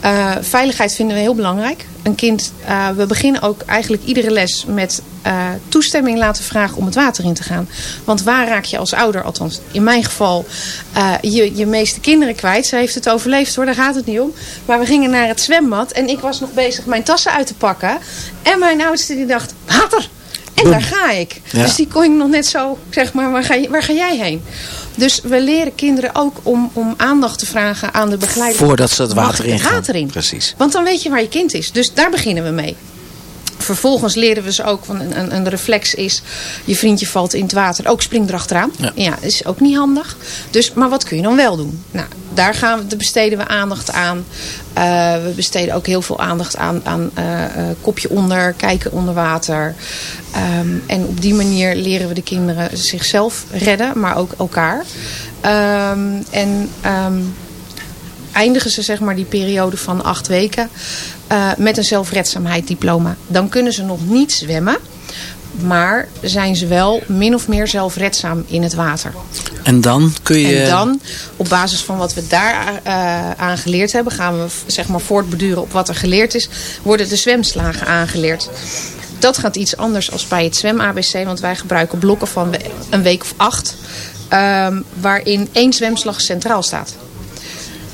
Eh, veiligheid vinden we heel belangrijk. Een kind, we beginnen ook eigenlijk iedere les met toestemming laten vragen om het water in te gaan. Want waar raak je als ouder, althans in mijn geval, je, je meeste kinderen kwijt. Ze heeft het overleefd hoor, daar gaat het niet om. Maar we gingen naar het zwembad en ik was nog bezig mijn tassen uit te pakken. En mijn oudste die dacht, water! En daar ga ik. Ja. Dus die kon ik nog net zo, zeg maar, waar ga, je- waar ga jij heen? Dus we leren kinderen ook om, om aandacht te vragen aan de begeleider. Voordat ze het water ik in gaan. water in? Precies. Want dan weet je waar je kind is. Dus daar beginnen we mee. Vervolgens leren we ze ook, want een, een, een reflex is... je vriendje valt in het water, ook spring erachteraan. Ja. Is ook niet handig. Dus, maar wat kun je dan wel doen? Nou, daar, gaan we, daar besteden we aandacht aan. Eh, we besteden ook heel veel aandacht aan, aan eh, eh, kopje onder, kijken onder water. Ehm, en op die manier leren we de kinderen zichzelf redden, maar ook elkaar. Ehm, en ehm, eindigen ze zeg maar die periode van acht weken eh, met een zelfredzaamheidsdiploma. Dan kunnen ze nog niet zwemmen. Maar zijn ze wel min of meer zelfredzaam in het water. En dan kun je... En dan, op basis van wat we daar eh, aan geleerd hebben... gaan we zeg maar voortbeduren op wat er geleerd is... worden de zwemslagen aangeleerd. Dat gaat iets anders als bij het zwem-ABC. Want wij gebruiken blokken van een week of acht... ehm, waarin één zwemslag centraal staat.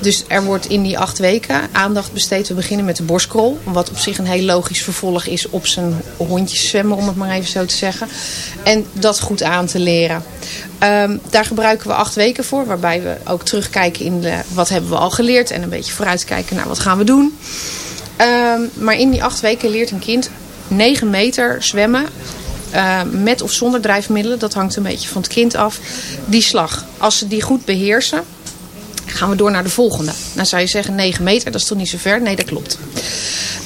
Dus er wordt in die acht weken aandacht besteed. We beginnen met de borstkrol. Wat op zich een heel logisch vervolg is op zijn hondjes zwemmen, om het maar even zo te zeggen. En dat goed aan te leren. Ehm, daar gebruiken we acht weken voor. Waarbij we ook terugkijken in wat hebben we al geleerd. En een beetje vooruitkijken naar wat gaan we doen. Ehm, maar in die acht weken leert een kind 9 meter zwemmen. ehm, met of zonder drijfmiddelen. Dat hangt een beetje van het kind af. Die slag. Als ze die goed beheersen gaan we door naar de volgende. Nou zou je zeggen 9 meter, dat is toch niet zo ver? Nee, dat klopt.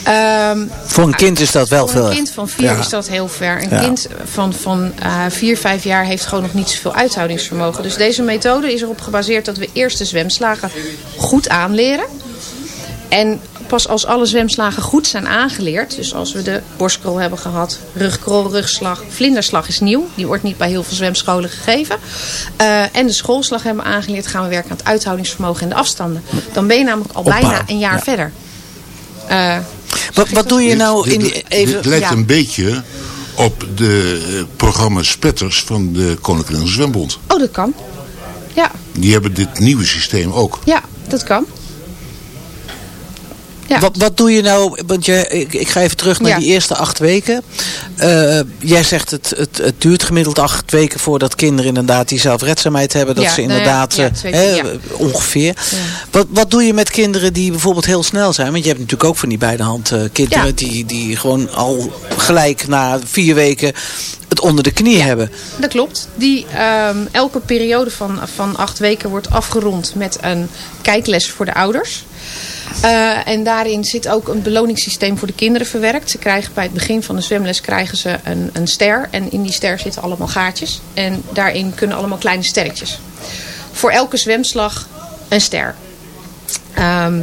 Ehm, Voor een kind is dat wel voor veel. een kind van 4 Ja. is dat heel ver. Een Ja. kind van, van eh 4, 5 jaar heeft gewoon nog niet zoveel uithoudingsvermogen. Dus deze methode is erop gebaseerd dat we eerst de zwemslagen goed aanleren. En pas als alle zwemslagen goed zijn aangeleerd, dus als we de borstkrol hebben gehad, rugkrol, rugslag, vlinderslag is nieuw, die wordt niet bij heel veel zwemscholen gegeven. Eh, en de schoolslag hebben we aangeleerd, gaan we werken aan het uithoudingsvermogen en de afstanden. Dan ben je namelijk al Opbouw, bijna een jaar ja. verder. Eh, Wat, wat doe je nou in die... Dit Even, lijkt ja. een beetje op de eh, programma Spetters van de Koninklijke Zwembond. oh, dat kan. Ja, Die hebben dit nieuwe systeem ook. ja, dat kan. Ja. Wat, wat doe je nou, want je, ik, ik ga even terug naar Ja. die eerste acht weken. Eh, jij zegt het, het, het duurt gemiddeld acht weken voordat kinderen inderdaad die zelfredzaamheid hebben. Dat Ja, ze nou inderdaad, eh, hè, ongeveer. Wat, wat doe je met kinderen die bijvoorbeeld heel snel zijn? Want je hebt natuurlijk ook van die beide hand eh, kinderen die, die gewoon al gelijk na vier weken het onder de knie hebben. Dat klopt. Die, ehm, elke periode van, van acht weken wordt afgerond met een kijkles voor de ouders. Eh, en daarin zit ook een beloningssysteem voor de kinderen verwerkt. Ze krijgen bij het begin van de zwemles krijgen ze een, een ster. En in die ster zitten allemaal gaatjes. En daarin kunnen allemaal kleine sterretjes. Voor elke zwemslag een ster. Ehm,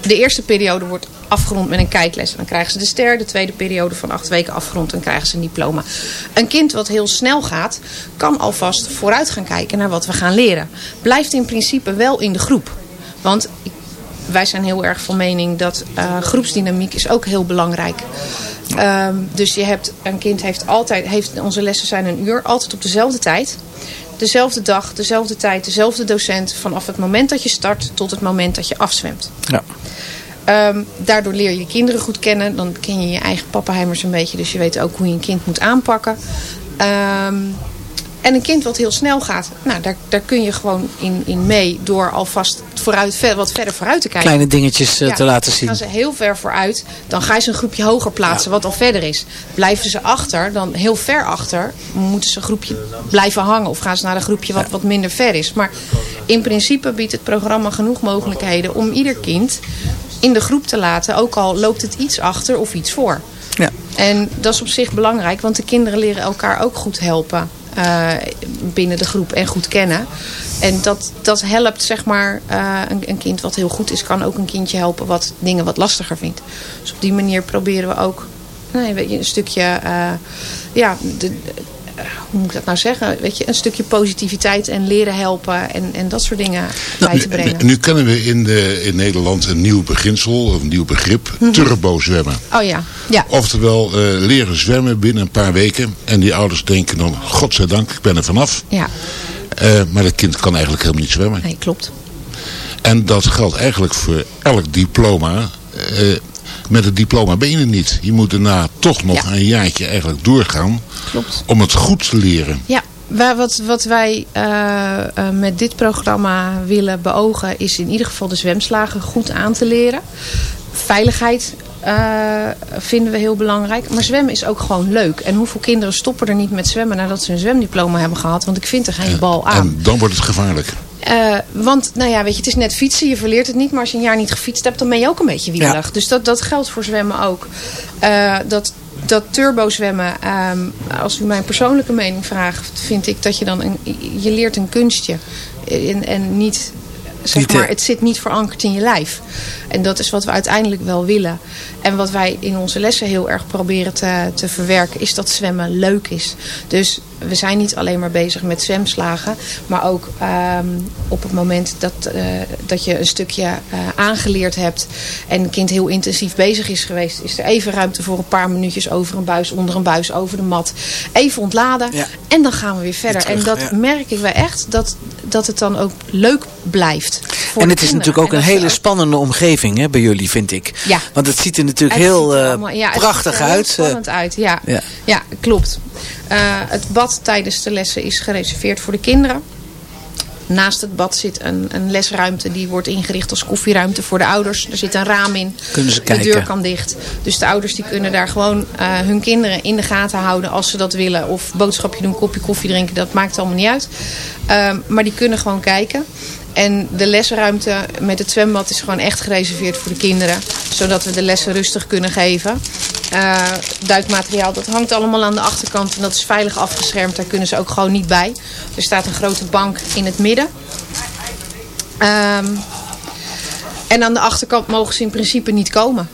de eerste periode wordt afgerond met een kijkles. Dan krijgen ze de ster. De tweede periode van acht weken afgerond. Dan krijgen ze een diploma. Een kind wat heel snel gaat, kan alvast vooruit gaan kijken naar wat we gaan leren. Blijft in principe wel in de groep. Want ik- wij zijn heel erg van mening dat eh, groepsdynamiek is ook heel belangrijk. Ehm, dus je hebt, een kind heeft altijd, heeft, onze lessen zijn een uur, altijd op dezelfde tijd. Dezelfde dag, dezelfde tijd, dezelfde docent. Vanaf het moment dat je start tot het moment dat je afzwemt. Ja. Ehm, daardoor leer je je kinderen goed kennen. Dan ken je je eigen pappenheimers een beetje. Dus je weet ook hoe je een kind moet aanpakken. Ehm, en een kind wat heel snel gaat. Nou, daar, daar kun je gewoon in, in mee. Door alvast vooruit, ver- wat verder vooruit te kijken. Kleine dingetjes eh, Ja, te laten zien. Gaan ze heel ver vooruit, dan ga je ze een groepje hoger plaatsen, wat al verder is. Blijven ze achter, dan heel ver achter, moeten ze een groepje blijven hangen. Of gaan ze naar een groepje wat, wat minder ver is. Maar in principe biedt het programma genoeg mogelijkheden om ieder kind in de groep te laten. Ook al loopt het iets achter of iets voor. Ja. En dat is op zich belangrijk, want de kinderen leren elkaar ook goed helpen eh, binnen de groep en goed kennen. En dat, dat helpt, zeg maar, eh, een, een kind wat heel goed is, kan ook een kindje helpen wat dingen wat lastiger vindt. Dus op die manier proberen we ook nee, je, een stukje, eh, ja, de, hoe moet ik dat nou zeggen? Weet je, een stukje positiviteit en leren helpen en, en dat soort dingen bij te brengen. Nu, nu kennen we in, de, in Nederland een nieuw beginsel, of een nieuw begrip, Mhm. turbo zwemmen. Oh ja, ja. Oftewel eh, leren zwemmen binnen een paar weken. En die ouders denken dan, godzijdank, ik ben er vanaf. Ja, Eh, maar dat kind kan eigenlijk helemaal niet zwemmen. nee, klopt. En dat geldt eigenlijk voor elk diploma. Eh, met het diploma ben je er niet. Je moet daarna toch nog Ja. een jaartje eigenlijk doorgaan. Klopt. Om het goed te leren. Ja, wa- wat, wat wij eh, eh, met dit programma willen beogen is in ieder geval de zwemslagen goed aan te leren. Veiligheid eh, vinden we heel belangrijk. Maar zwemmen is ook gewoon leuk. En hoeveel kinderen stoppen er niet met zwemmen nadat ze een zwemdiploma hebben gehad? Want ik vind er geen bal aan. En dan wordt het gevaarlijk. Eh, want, nou ja, weet je, het is net fietsen. Je verleert het niet. Maar als je een jaar niet gefietst hebt, dan ben je ook een beetje wiebelig. Ja. Dus dat, dat geldt voor zwemmen ook. Eh, dat, dat turbo zwemmen, ehm, als u mijn persoonlijke mening vraagt, vind ik dat je dan een, je leert een kunstje. En, en niet, zeg Niet, eh, maar, het zit niet verankerd in je lijf. En dat is wat we uiteindelijk wel willen. En wat wij in onze lessen heel erg proberen te, te verwerken, is dat zwemmen leuk is. Dus we zijn niet alleen maar bezig met zwemslagen, maar ook ehm, op het moment dat, eh, dat je een stukje eh, aangeleerd hebt en een kind heel intensief bezig is geweest, is er even ruimte voor een paar minuutjes over een buis, onder een buis, over de mat. Even ontladen Ja. en dan gaan we weer verder. terug, en dat ja. merk ik wel echt, dat, dat het dan ook leuk blijft. voor En het is natuurlijk ook En een hele spannende omgeving hè, bij jullie, vind ik. Ja. Want het ziet er natuurlijk Het heel allemaal- het prachtig ziet er uit. spannend uit, ja. Ja. Ja, klopt. Eh, het bad tijdens de lessen is gereserveerd voor de kinderen. Naast het bad zit een, een lesruimte die wordt ingericht als koffieruimte voor de ouders. Er zit een raam in. Kunnen ze de kijken. deur kan dicht. Dus de ouders die kunnen daar gewoon eh, hun kinderen in de gaten houden als ze dat willen. Of boodschapje doen, kopje koffie drinken, dat maakt allemaal niet uit. Ehm, maar die kunnen gewoon kijken. En de lesruimte met het zwembad is gewoon echt gereserveerd voor de kinderen. Zodat we de lessen rustig kunnen geven. Eh, duikmateriaal, dat hangt allemaal aan de achterkant. En dat is veilig afgeschermd. Daar kunnen ze ook gewoon niet bij. Er staat een grote bank in het midden. Ehm, en aan de achterkant mogen ze in principe niet komen.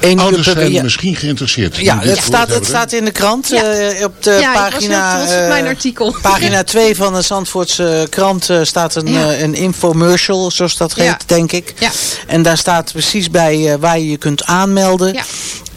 Eén Ouders per- zijn ja. misschien geïnteresseerd. Ja, het staat, het staat in de krant Ja. eh, op de Ja, pagina, op eh, mijn artikel. pagina 2 van de Zandvoortse krant eh, staat een, Ja. een infomercial, zoals dat heet, Ja. denk ik. Ja. En daar staat precies bij eh, waar je je kunt aanmelden.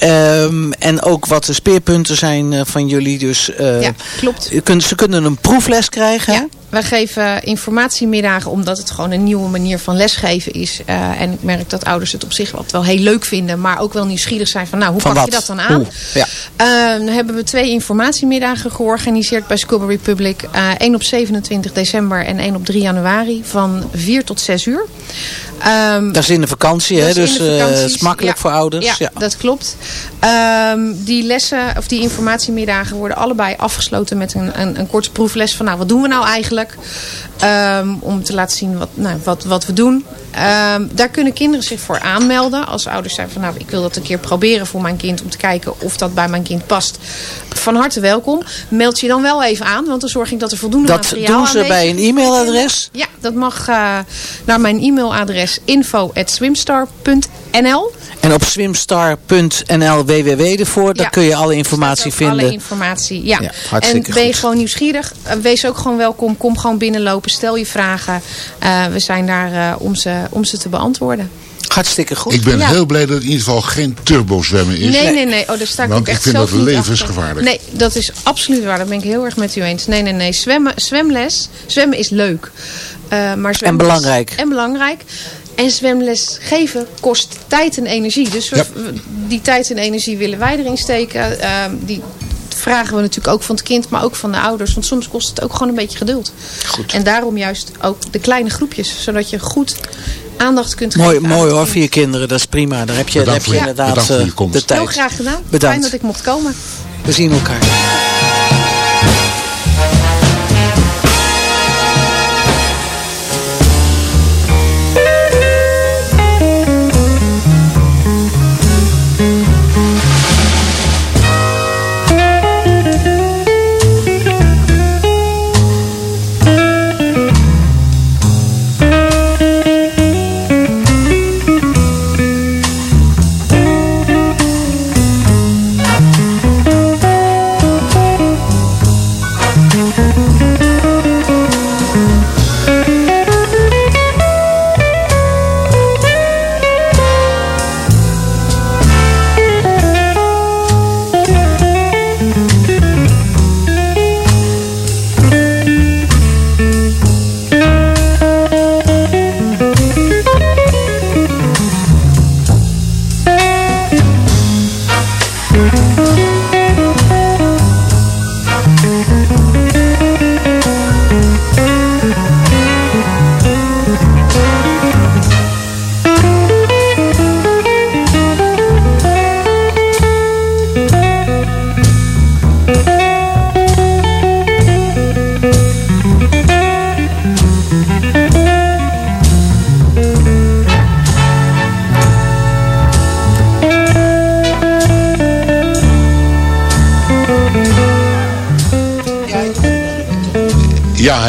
Ehm, en ook wat de speerpunten zijn eh, van jullie. Dus eh, Ja, klopt. kunt, ze kunnen een proefles krijgen. Ja, wij geven informatiemiddagen omdat het gewoon een nieuwe manier van lesgeven is. Eh, en ik merk dat ouders het op zich wat wel heel leuk vinden. Maar ook wel nieuwsgierig zijn van nou, hoe Van pak je dat dan aan? Hoe? Ja. Eh, dan hebben we twee informatiemiddagen georganiseerd bij Scuba Republic. Eén op 27 december en één op 3 januari van 4 tot 6 uur. Ehm, Dat is in de vakantie, hè? dat dus eh, het vakanties. is makkelijk Ja. voor ouders. Ja, Ja. dat klopt. Ehm, die lessen, of die informatiemiddagen worden allebei afgesloten met een, een, een korte proefles van nou, wat doen we nou eigenlijk? Ehm, om te laten zien wat, nou, wat, wat we doen. Daar kunnen kinderen zich voor aanmelden. Als ouders zijn van nou, ik wil dat een keer proberen voor mijn kind om te kijken of dat bij mijn kind past. Van harte welkom. Meld je dan wel even aan, want dan zorg ik dat er voldoende Dat materiaal doen ze bij een e-mailadres? Ja, dat mag eh, naar mijn e-mailadres info.swimstar.nl. En op swimstar.nl www ervoor, daar Ja. kun je alle informatie vinden. Alle informatie, ja. Ja, hartstikke en ben je goed. gewoon nieuwsgierig, eh, wees ook gewoon welkom. Kom gewoon binnenlopen, stel je vragen. Eh, we zijn daar eh, om, ze, om ze te beantwoorden. Hartstikke goed. Ik ben Ja. heel blij dat het in ieder geval geen turbozwemmen is. Nee, nee, nee. Oh, daar sta ik Want ook ik echt vind zelf dat niet levensgevaarlijk. achter. Nee, dat is absoluut waar. Daar ben ik heel erg met u eens. Nee, nee, nee. Zwemmen, zwemles. Zwemmen is leuk. Eh, maar zwemles- belangrijk. En belangrijk. En zwemles geven kost tijd en energie. Dus we, Ja. we- die tijd en energie willen wij erin steken. Ehm, die vragen we natuurlijk ook van het kind, maar ook van de ouders. Want soms kost het ook gewoon een beetje geduld. Goed. En daarom juist ook de kleine groepjes. Zodat je goed aandacht kunt Mooi, geven mooi hoor, je kinderen. Dat is prima. Daar heb je, daar heb je voor je- inderdaad je eh, de tijd. Heel graag gedaan. Bedankt. Fijn dat ik mocht komen. We zien elkaar.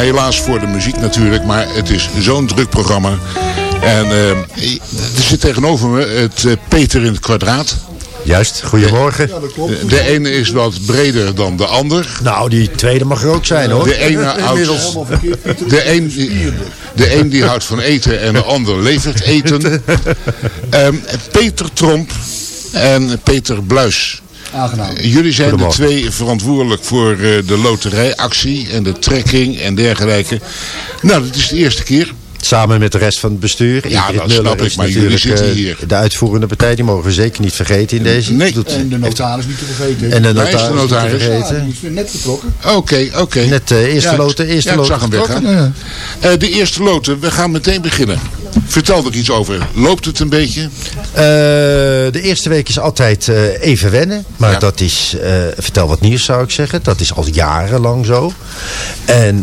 Helaas voor de muziek natuurlijk, maar het is zo'n druk programma. En eh, er zit tegenover me het eh, Peter in het kwadraat. Juist, goedemorgen. De ene is wat breder dan de ander. Nou, die tweede mag er ook zijn hoor. De ene houdt, de een, die- de een die houdt van eten en de ander levert eten. Ehm, Peter Tromp en Peter Bluis. Aangenaam. Jullie zijn de twee verantwoordelijk voor eh, de loterijactie en de trekking en dergelijke. Nou, dat is de eerste keer. Samen met de rest van het bestuur. Ja, Ingrid dat Muller snap ik, maar jullie natuurlijk, zitten eh, hier. De uitvoerende partij, die mogen we zeker niet vergeten in deze. Nee. Doet- En de notaris niet te vergeten. En de Waar is de notaris, niet te notaris? vergeten. Ja, net vertrokken. Oké, oké. Net de eerste Ja, loten, eerste ja, ik loten zag hem weggaan. Eh, de eerste loten, we gaan meteen beginnen. Vertel er iets over. Loopt het een beetje? Eh, de eerste week is altijd eh, even wennen. Maar dat is, eh, vertel wat nieuws zou ik zeggen. Dat is al jarenlang zo. En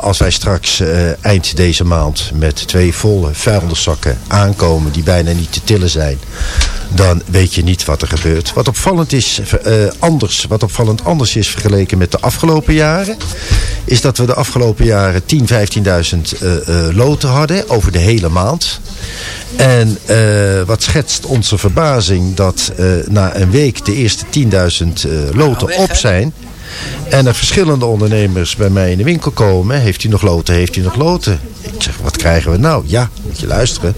als wij straks eind deze maand met twee volle vuilniszakken aankomen die bijna niet te tillen zijn. Dan weet je niet wat er gebeurt. Wat opvallend is eh, anders, wat opvallend anders is vergeleken met de afgelopen jaren. Is dat we de afgelopen jaren 10.000, 15.000 eh, eh, loten hadden over de hele maand. En eh, wat schetst onze verbazing dat eh, na een week de eerste 10.000 eh, loten op zijn. En er verschillende ondernemers bij mij in de winkel komen. Heeft u nog loten, heeft u nog loten? Ik zeg, wat krijgen we nou? Ja, moet je luisteren.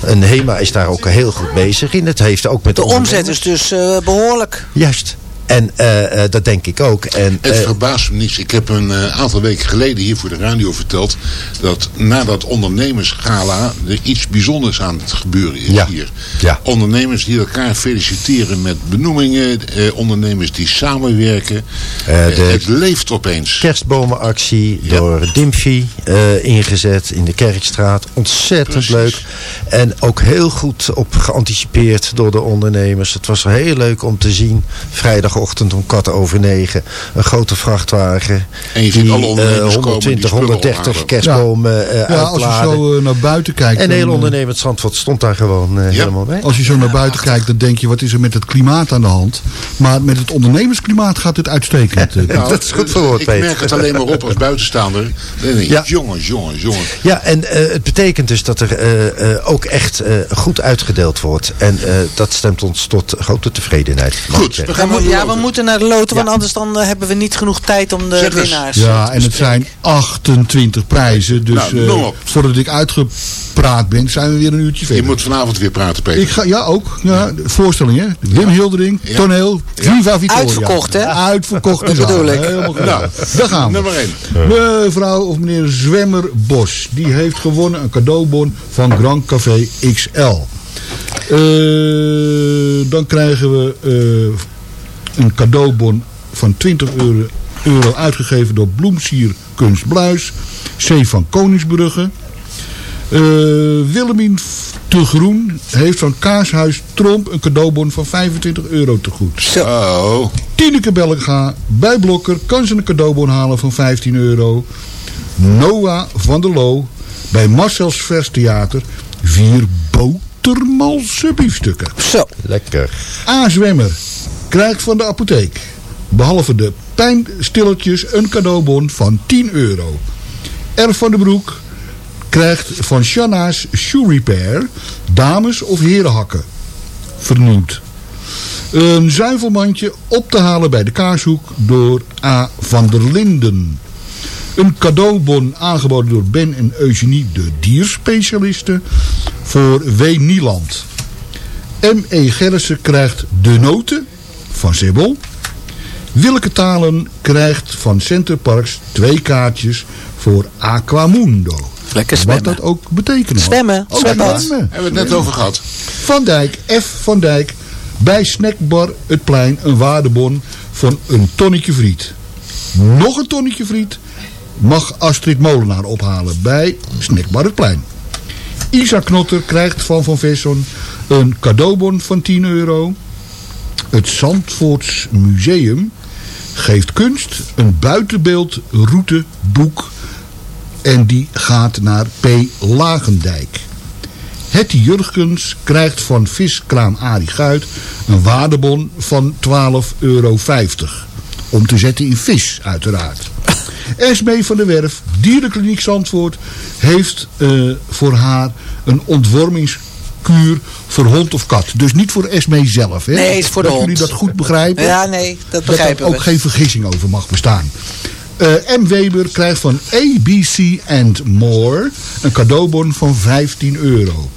En HEMA is daar ook heel goed bezig in. Het heeft ook met De omzet is dus eh, behoorlijk. Juist. En eh, eh, dat denk ik ook. En, Het eh, verbaast me niets. Ik heb een aantal weken geleden hier voor de radio verteld... dat na dat ondernemersgala er iets bijzonders aan het gebeuren is Ja. hier. Ja. Ondernemers die elkaar feliciteren met benoemingen. Ondernemers die samenwerken. Het leeft opeens. kerstbomenactie door Dimfy ingezet in de Kerkstraat. Ontzettend leuk. En ook heel goed op geanticipeerd door de ondernemers. Het was heel leuk om te zien. Vrijdagochtend om kwart over negen. Een grote vrachtwagen. En je ziet die, alle ondernemers eh, komen die 120, spullen 130 ophalen. kerstbomen eh Ja, als je zo eh, naar buiten kijkt. En eh, ondernemend Zandvoort stond daar gewoon eh, helemaal bij. Als je zo naar buiten kijkt, dan denk je, wat is er met het klimaat aan de hand? Maar met het ondernemersklimaat gaat het uitstekend. eh. Nou, Ik merk het alleen maar op als buitenstaander. Ja. Jongens, jongens, jongens. Ja, en eh, het betekent dus dat er eh, eh, ook echt eh, goed uitgedeeld wordt. En eh, dat stemt ons tot grote tevredenheid. Ja, we, ja, we moeten naar de loten, want anders dan eh, hebben we niet genoeg tijd om de winnaars Ja, te en het zijn 28 prijzen. Dus Nou, eh, voordat ik uitgepraat ben, zijn we weer een uurtje verder. Je moet vanavond weer praten, Peter. Ik ga, ja, ook. Ja, voorstelling, hè. Wim Hildering, toneel, Viva Victoria. Uitverkocht, hè? Uitverkocht. Dat bedoel ik. Helemaal goed. Nou, daar gaan we. nummer één. Mevrouw of meneer Zwemmer Bos. Die heeft gewonnen een cadeaubon van Grand Café XL. Eh, dan krijgen we eh, een cadeaubon van 20 euro, euro uitgegeven door Bloemsier Kunst Bluis. C. van Koningsbrugge. Eh Willemien de Groen heeft van Kaashuis Tromp een cadeaubon van 25 euro te goed. Oh. Tineke Belga bij Blokker kan ze een cadeaubon halen van 15 euro. Noah van der Loo bij Marcel's Vers Theater vier botermalse biefstukken. Zo. Lekker. A. Zwemmer krijgt van de apotheek, behalve de pijnstilletjes, een cadeaubon van 10 euro. R. van den Broek krijgt van Shanna's Shoe Repair dames- of herenhakken vernieuwd. Een zuivelmandje op te halen bij de kaarshoek door A. van der Linden. Een cadeaubon aangeboden door Ben en Eugenie, de dierspecialisten, voor W. Nieland. M.E. Gerrissen krijgt de noten van Sibbel. Willeke Talen krijgt van Centerparks twee kaartjes voor Aquamundo. Lekker Wat dat ook betekent. mag. Zwemmen, Ook zwemmen. Hebben we het net over gehad. Van Dijk, F. van Dijk, bij Snackbar Het Plein een waardebon van een tonnetje friet. Nog een tonnetje friet mag Astrid Molenaar ophalen bij Snackbar Het Plein. Isa Knotter krijgt van Van Vesson een cadeaubon van 10 euro. Het Zandvoorts Museum geeft kunst een buitenbeeldrouteboek en die gaat naar P. Lagendijk. Hetty Jurgens krijgt van viskraam Arie Guit een waardebon van 12,50 euro. Om te zetten in vis, uiteraard. Esmee van der Werf, Dierenkliniek Zandvoort heeft eh, voor haar een ontwormingskuur voor hond of kat. Dus niet voor Esmee zelf. Hè? Nee, is voor de dat hond. jullie dat goed begrijpen. Ja, nee, dat er begrijpen ook we. geen vergissing over mag bestaan. Eh, M. Weber krijgt van ABC and More een cadeaubon van 15 euro.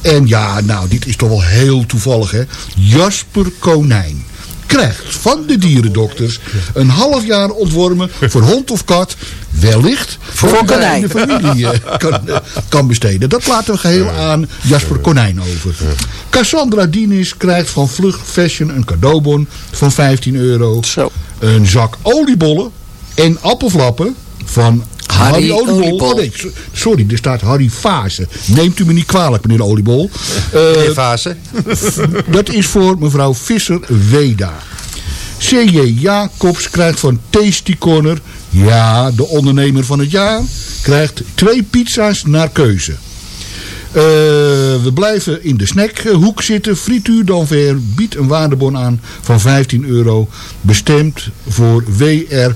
En ja, nou, dit is toch wel heel toevallig, hè. Jasper Konijn krijgt van de dierendokters een half jaar ontwormen voor hond of kat. Wellicht voor, Voor een konijn. kleine familie eh, kan, kan besteden. Dat laten we geheel aan Jasper Konijn over. Cassandra Dienis krijgt van Vlug Fashion een cadeaubon van 15 euro. Een zak oliebollen en appelflappen van Harry Harry, Oliebol. Oliebol. Oh nee, sorry, er staat Harry Fase. Neemt u me niet kwalijk, meneer Oliebol. Eh, Meneer Fase. dat is voor mevrouw Visser-Weda. C.J. Jacobs krijgt van Tasty Corner, ja, de ondernemer van het jaar, krijgt twee pizza's naar keuze. Eh, we blijven in de snackhoek zitten. Frituur d'Anvers biedt een waardebon aan van 15 euro. Bestemd voor W.R.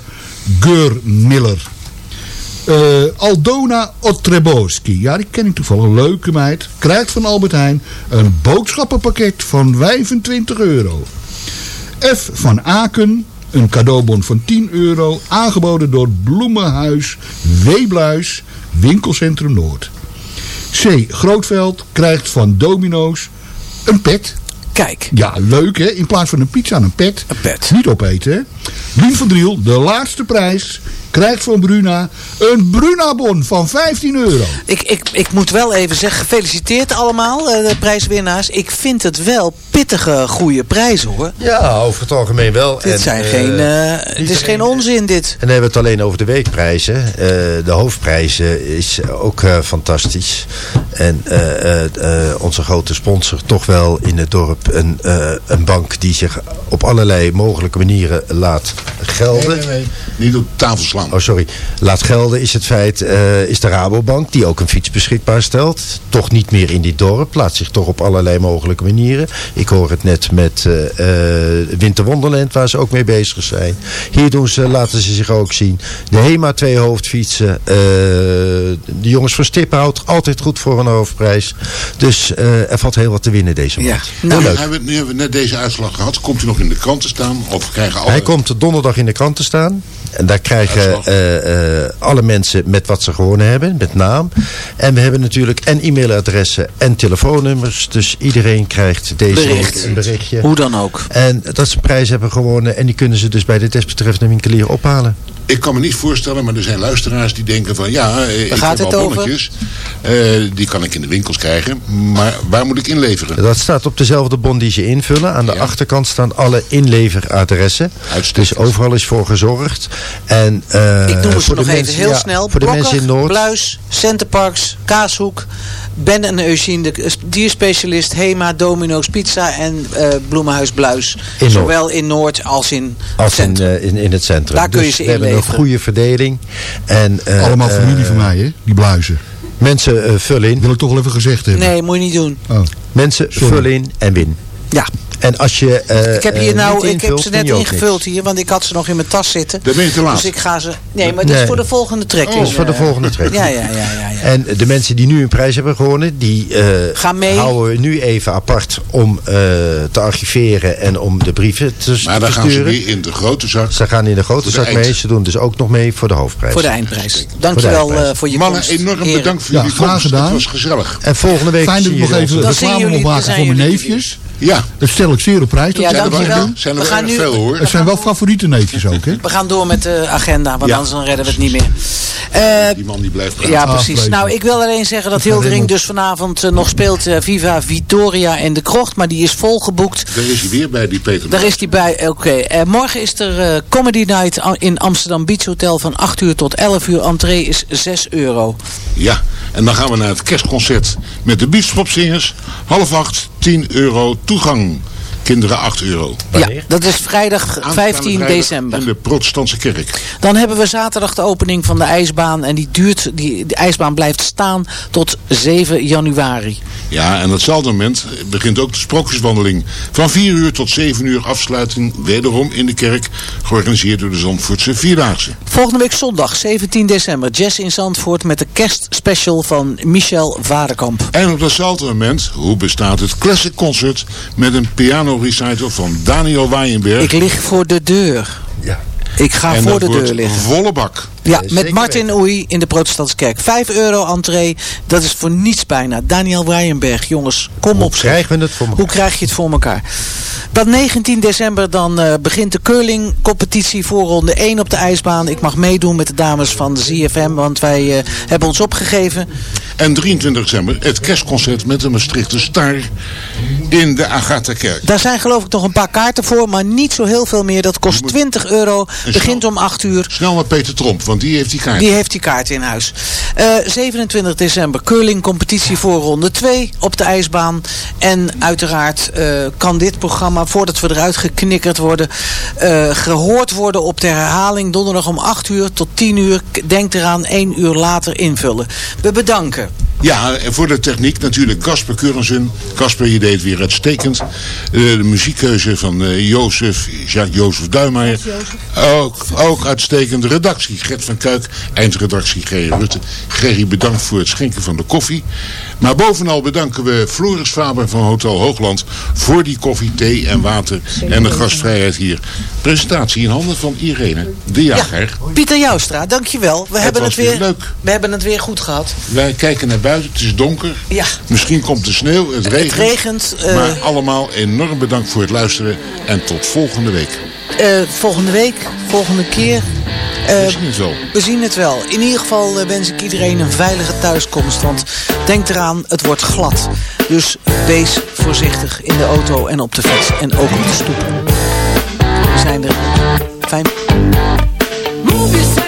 Geurmiller. Eh, Aldona Otreboski. Ja, die ken ik toevallig. Een leuke meid. Krijgt van Albert Heijn een boodschappenpakket van 25 euro. F van Aken. Een cadeaubon van 10 euro. Aangeboden door Bloemenhuis Weebluis. Winkelcentrum Noord. C. Grootveld krijgt van Domino's een pet. Kijk. Ja, leuk hè. In plaats van een pizza een pet. Een pet. Niet opeten hè. Lien van Driel, de laatste prijs, krijgt van Bruna een Bruna-bon van 15 euro. Ik, ik, ik moet wel even zeggen, gefeliciteerd allemaal, eh, de prijswinnaars. Ik vind het wel pittige, goede prijzen hoor. Ja, over het algemeen wel. Dit En, zijn eh, geen, eh, het is geen onzin dit. En dan hebben we het alleen over de weekprijzen. Eh, de hoofdprijzen is ook eh, fantastisch. En eh, eh, eh, onze grote sponsor toch wel in het dorp een, eh, een bank die zich op allerlei mogelijke manieren laat gelden. Nee, nee, nee. Niet op tafel slaan. Oh, sorry. Laat gelden is het feit, eh, is de Rabobank, die ook een fiets beschikbaar stelt. Toch niet meer in dit dorp. Laat zich toch op allerlei mogelijke manieren. Ik hoor het net met eh eh, Winterwonderland, waar ze ook mee bezig zijn. Hier doen ze, laten ze zich ook zien. De HEMA twee hoofdfietsen. eh, de jongens van Stiphout, altijd goed voor een hoofdprijs. Dus eh, er valt heel wat te winnen deze maand. Heel Nou, leuk. hebben we, nu hebben we net deze uitslag gehad. Komt hij nog in de krant te staan? Of krijgen alle... Hij komt donderdag in de krant te staan. En daar krijgen eh, eh, alle mensen met wat ze gewonnen hebben, met naam. En we hebben natuurlijk en e-mailadressen en telefoonnummers. Dus iedereen krijgt deze Bericht. een berichtje. Hoe dan ook. En dat ze een prijs hebben gewonnen. En die kunnen ze dus bij de desbetreffende winkelier ophalen. Ik kan me niet voorstellen, maar er zijn luisteraars die denken van... Ja, eh, ik gaat heb het al over? bonnetjes. Eh, die kan ik in de winkels krijgen. Maar waar moet ik inleveren? Dat staat op dezelfde bon die ze invullen. Aan de achterkant staan alle inleveradressen. Dus overal is voor gezorgd. En, eh, Ik noem het voor de nog even mensen- heel ja, snel. Voor de mensen in Noord. Bluis, Centerparks, Kaashoek, Ben en Eugene, de dierspecialist, Hema, Domino's, Pizza en eh, Bloemenhuis Bluis. In. Zowel in Noord als in Als in, eh, in, in het centrum. Daar kun je Dus ze hebben een goede verdeling. En, eh, Allemaal eh, familie van mij hè, die bluizen. Mensen eh, vullen in. Wil ik toch wel even gezegd hebben. Nee, moet je niet doen. Oh. Mensen Sorry. vullen in en win. Ja. En als je eh, Ik heb hier eh, nou, ik heb ze net ingevuld hier, want ik had ze nog in mijn tas zitten. Dan ben je te laat. Dus ik ga ze. Nee, maar dat is voor de volgende trekking. Dat is voor de volgende trek. Ja, ja, ja, ja. ja. En de mensen die nu een prijs hebben gewonnen, die eh, Gaan mee. houden we nu even apart om eh, te archiveren en om de brieven te, Maar te dan gaan ze sturen. weer in de grote zak. Ze gaan in de grote Voor de zak mee. Ze doen dus ook nog mee voor de hoofdprijs. Voor de eindprijs. Voor Dankjewel eh, voor je Mannen, komst. enorm heren. bedankt voor Ja, jullie graag komst. gedaan. Het was gezellig. En volgende week Fijn dat zie ik je nog even reclame jullie- moet dan maken zijn voor mijn jullie neefjes. Ja, Dat stel ik zeer op prijs. Dat Ja, zijn er wel- dankjewel. zijn er We wel gaan nu- veel hoor. Het zijn wel favoriete neefjes ook, hè? We gaan door met de agenda, want Ja. anders dan redden we het niet meer. Eh, Die man die blijft praten. ja, precies. Nou, ik wil alleen zeggen dat Hildering dus vanavond eh, nog speelt eh, Viva Vitoria in de Krocht. Maar die is volgeboekt. Daar is hij weer bij, die Peter. Daar is hij bij. Oké. Eh, morgen is er eh, Comedy Night in Amsterdam Beach Hotel van 8 uur tot 11 uur. Entree is 6 euro. Ja, en dan gaan we naar het kerstconcert met de Beachpopzingers. Half acht, 10 euro toegang. Kinderen 8 euro. Ja, dat is vrijdag Aanstaande 15 vrijdag december. In de protestantse kerk. Dan hebben we zaterdag de opening van de ijsbaan. En die duurt, die, de ijsbaan blijft staan tot 7 januari. Ja, en op hetzelfde moment begint ook de sprookjeswandeling. Van 4 uur tot 7 uur afsluiting, wederom in de kerk, georganiseerd door de Zandvoortse Vierdaagse. Volgende week zondag 17 december Jazz in Zandvoort met de kerstspecial van Michel Varenkamp. En op datzelfde moment, hoe bestaat het Classic Concert met een piano recital van Daniel Waaienberg. Ik lig voor de deur. Ja. Ik ga en voor de wordt deur liggen. volle bak. Ja, zeker met Martin Oei in de Protestantse Kerk. 5 euro entree, dat is voor niets bijna. Daniel Weijenberg, jongens, kom Hoe op. zeg. krijgen we het voor elkaar? Hoe krijg je het voor elkaar? Dan 19 december dan eh, begint de curling competitie voorronde 1 op de ijsbaan. Ik mag meedoen met de dames van de ZFM, want wij eh, hebben ons opgegeven. En 23 december het kerstconcert met de Maastrichter Star in de Agatha-kerk. Daar zijn geloof ik nog een paar kaarten voor, maar niet zo heel veel meer. Dat kost 20 euro, begint om 8 uur. Snel naar Peter Tromp, want die heeft die kaart. Die heeft die kaart in huis. Eh, 27 december curling competitie voor ronde 2 op de ijsbaan. En uiteraard eh, kan dit programma, voordat we eruit geknikkerd worden, eh, gehoord worden op de herhaling donderdag om 8 uur tot 10 uur. Denk eraan 1 uur later invullen. We bedanken. Ja, en voor de techniek natuurlijk Casper Keurensen. Casper, je deed weer uitstekend. Eh, de muziekkeuze van eh, Jozef, Jacques Jozef Duimeyer. Ook, ook uitstekend. Redactie, Gert van Kuik. Eindredactie, Gerry Rutte. Gerry, bedankt voor het schenken van de koffie. Maar bovenal bedanken we Floris Faber van Hotel Hoogland... voor die koffie, thee en water en de gastvrijheid hier. Presentatie in handen van Irene de Jager. Pieter Joustra, dankjewel. We, hebben, was het weer, weer leuk. we hebben het weer goed gehad. Wij kijken naar buiten, het is donker. Ja. Misschien komt de sneeuw, het regent. Het regent. eh, Maar allemaal enorm bedankt voor het luisteren en tot volgende week. eh, volgende week, volgende keer. Eh, We zien het wel. We zien het wel. In ieder geval eh, wens ik iedereen een veilige thuiskomst. Want denk eraan, het wordt glad. Dus wees voorzichtig in de auto en op de fiets. En ook op de stoep. We zijn er. Fijn. Move yourself.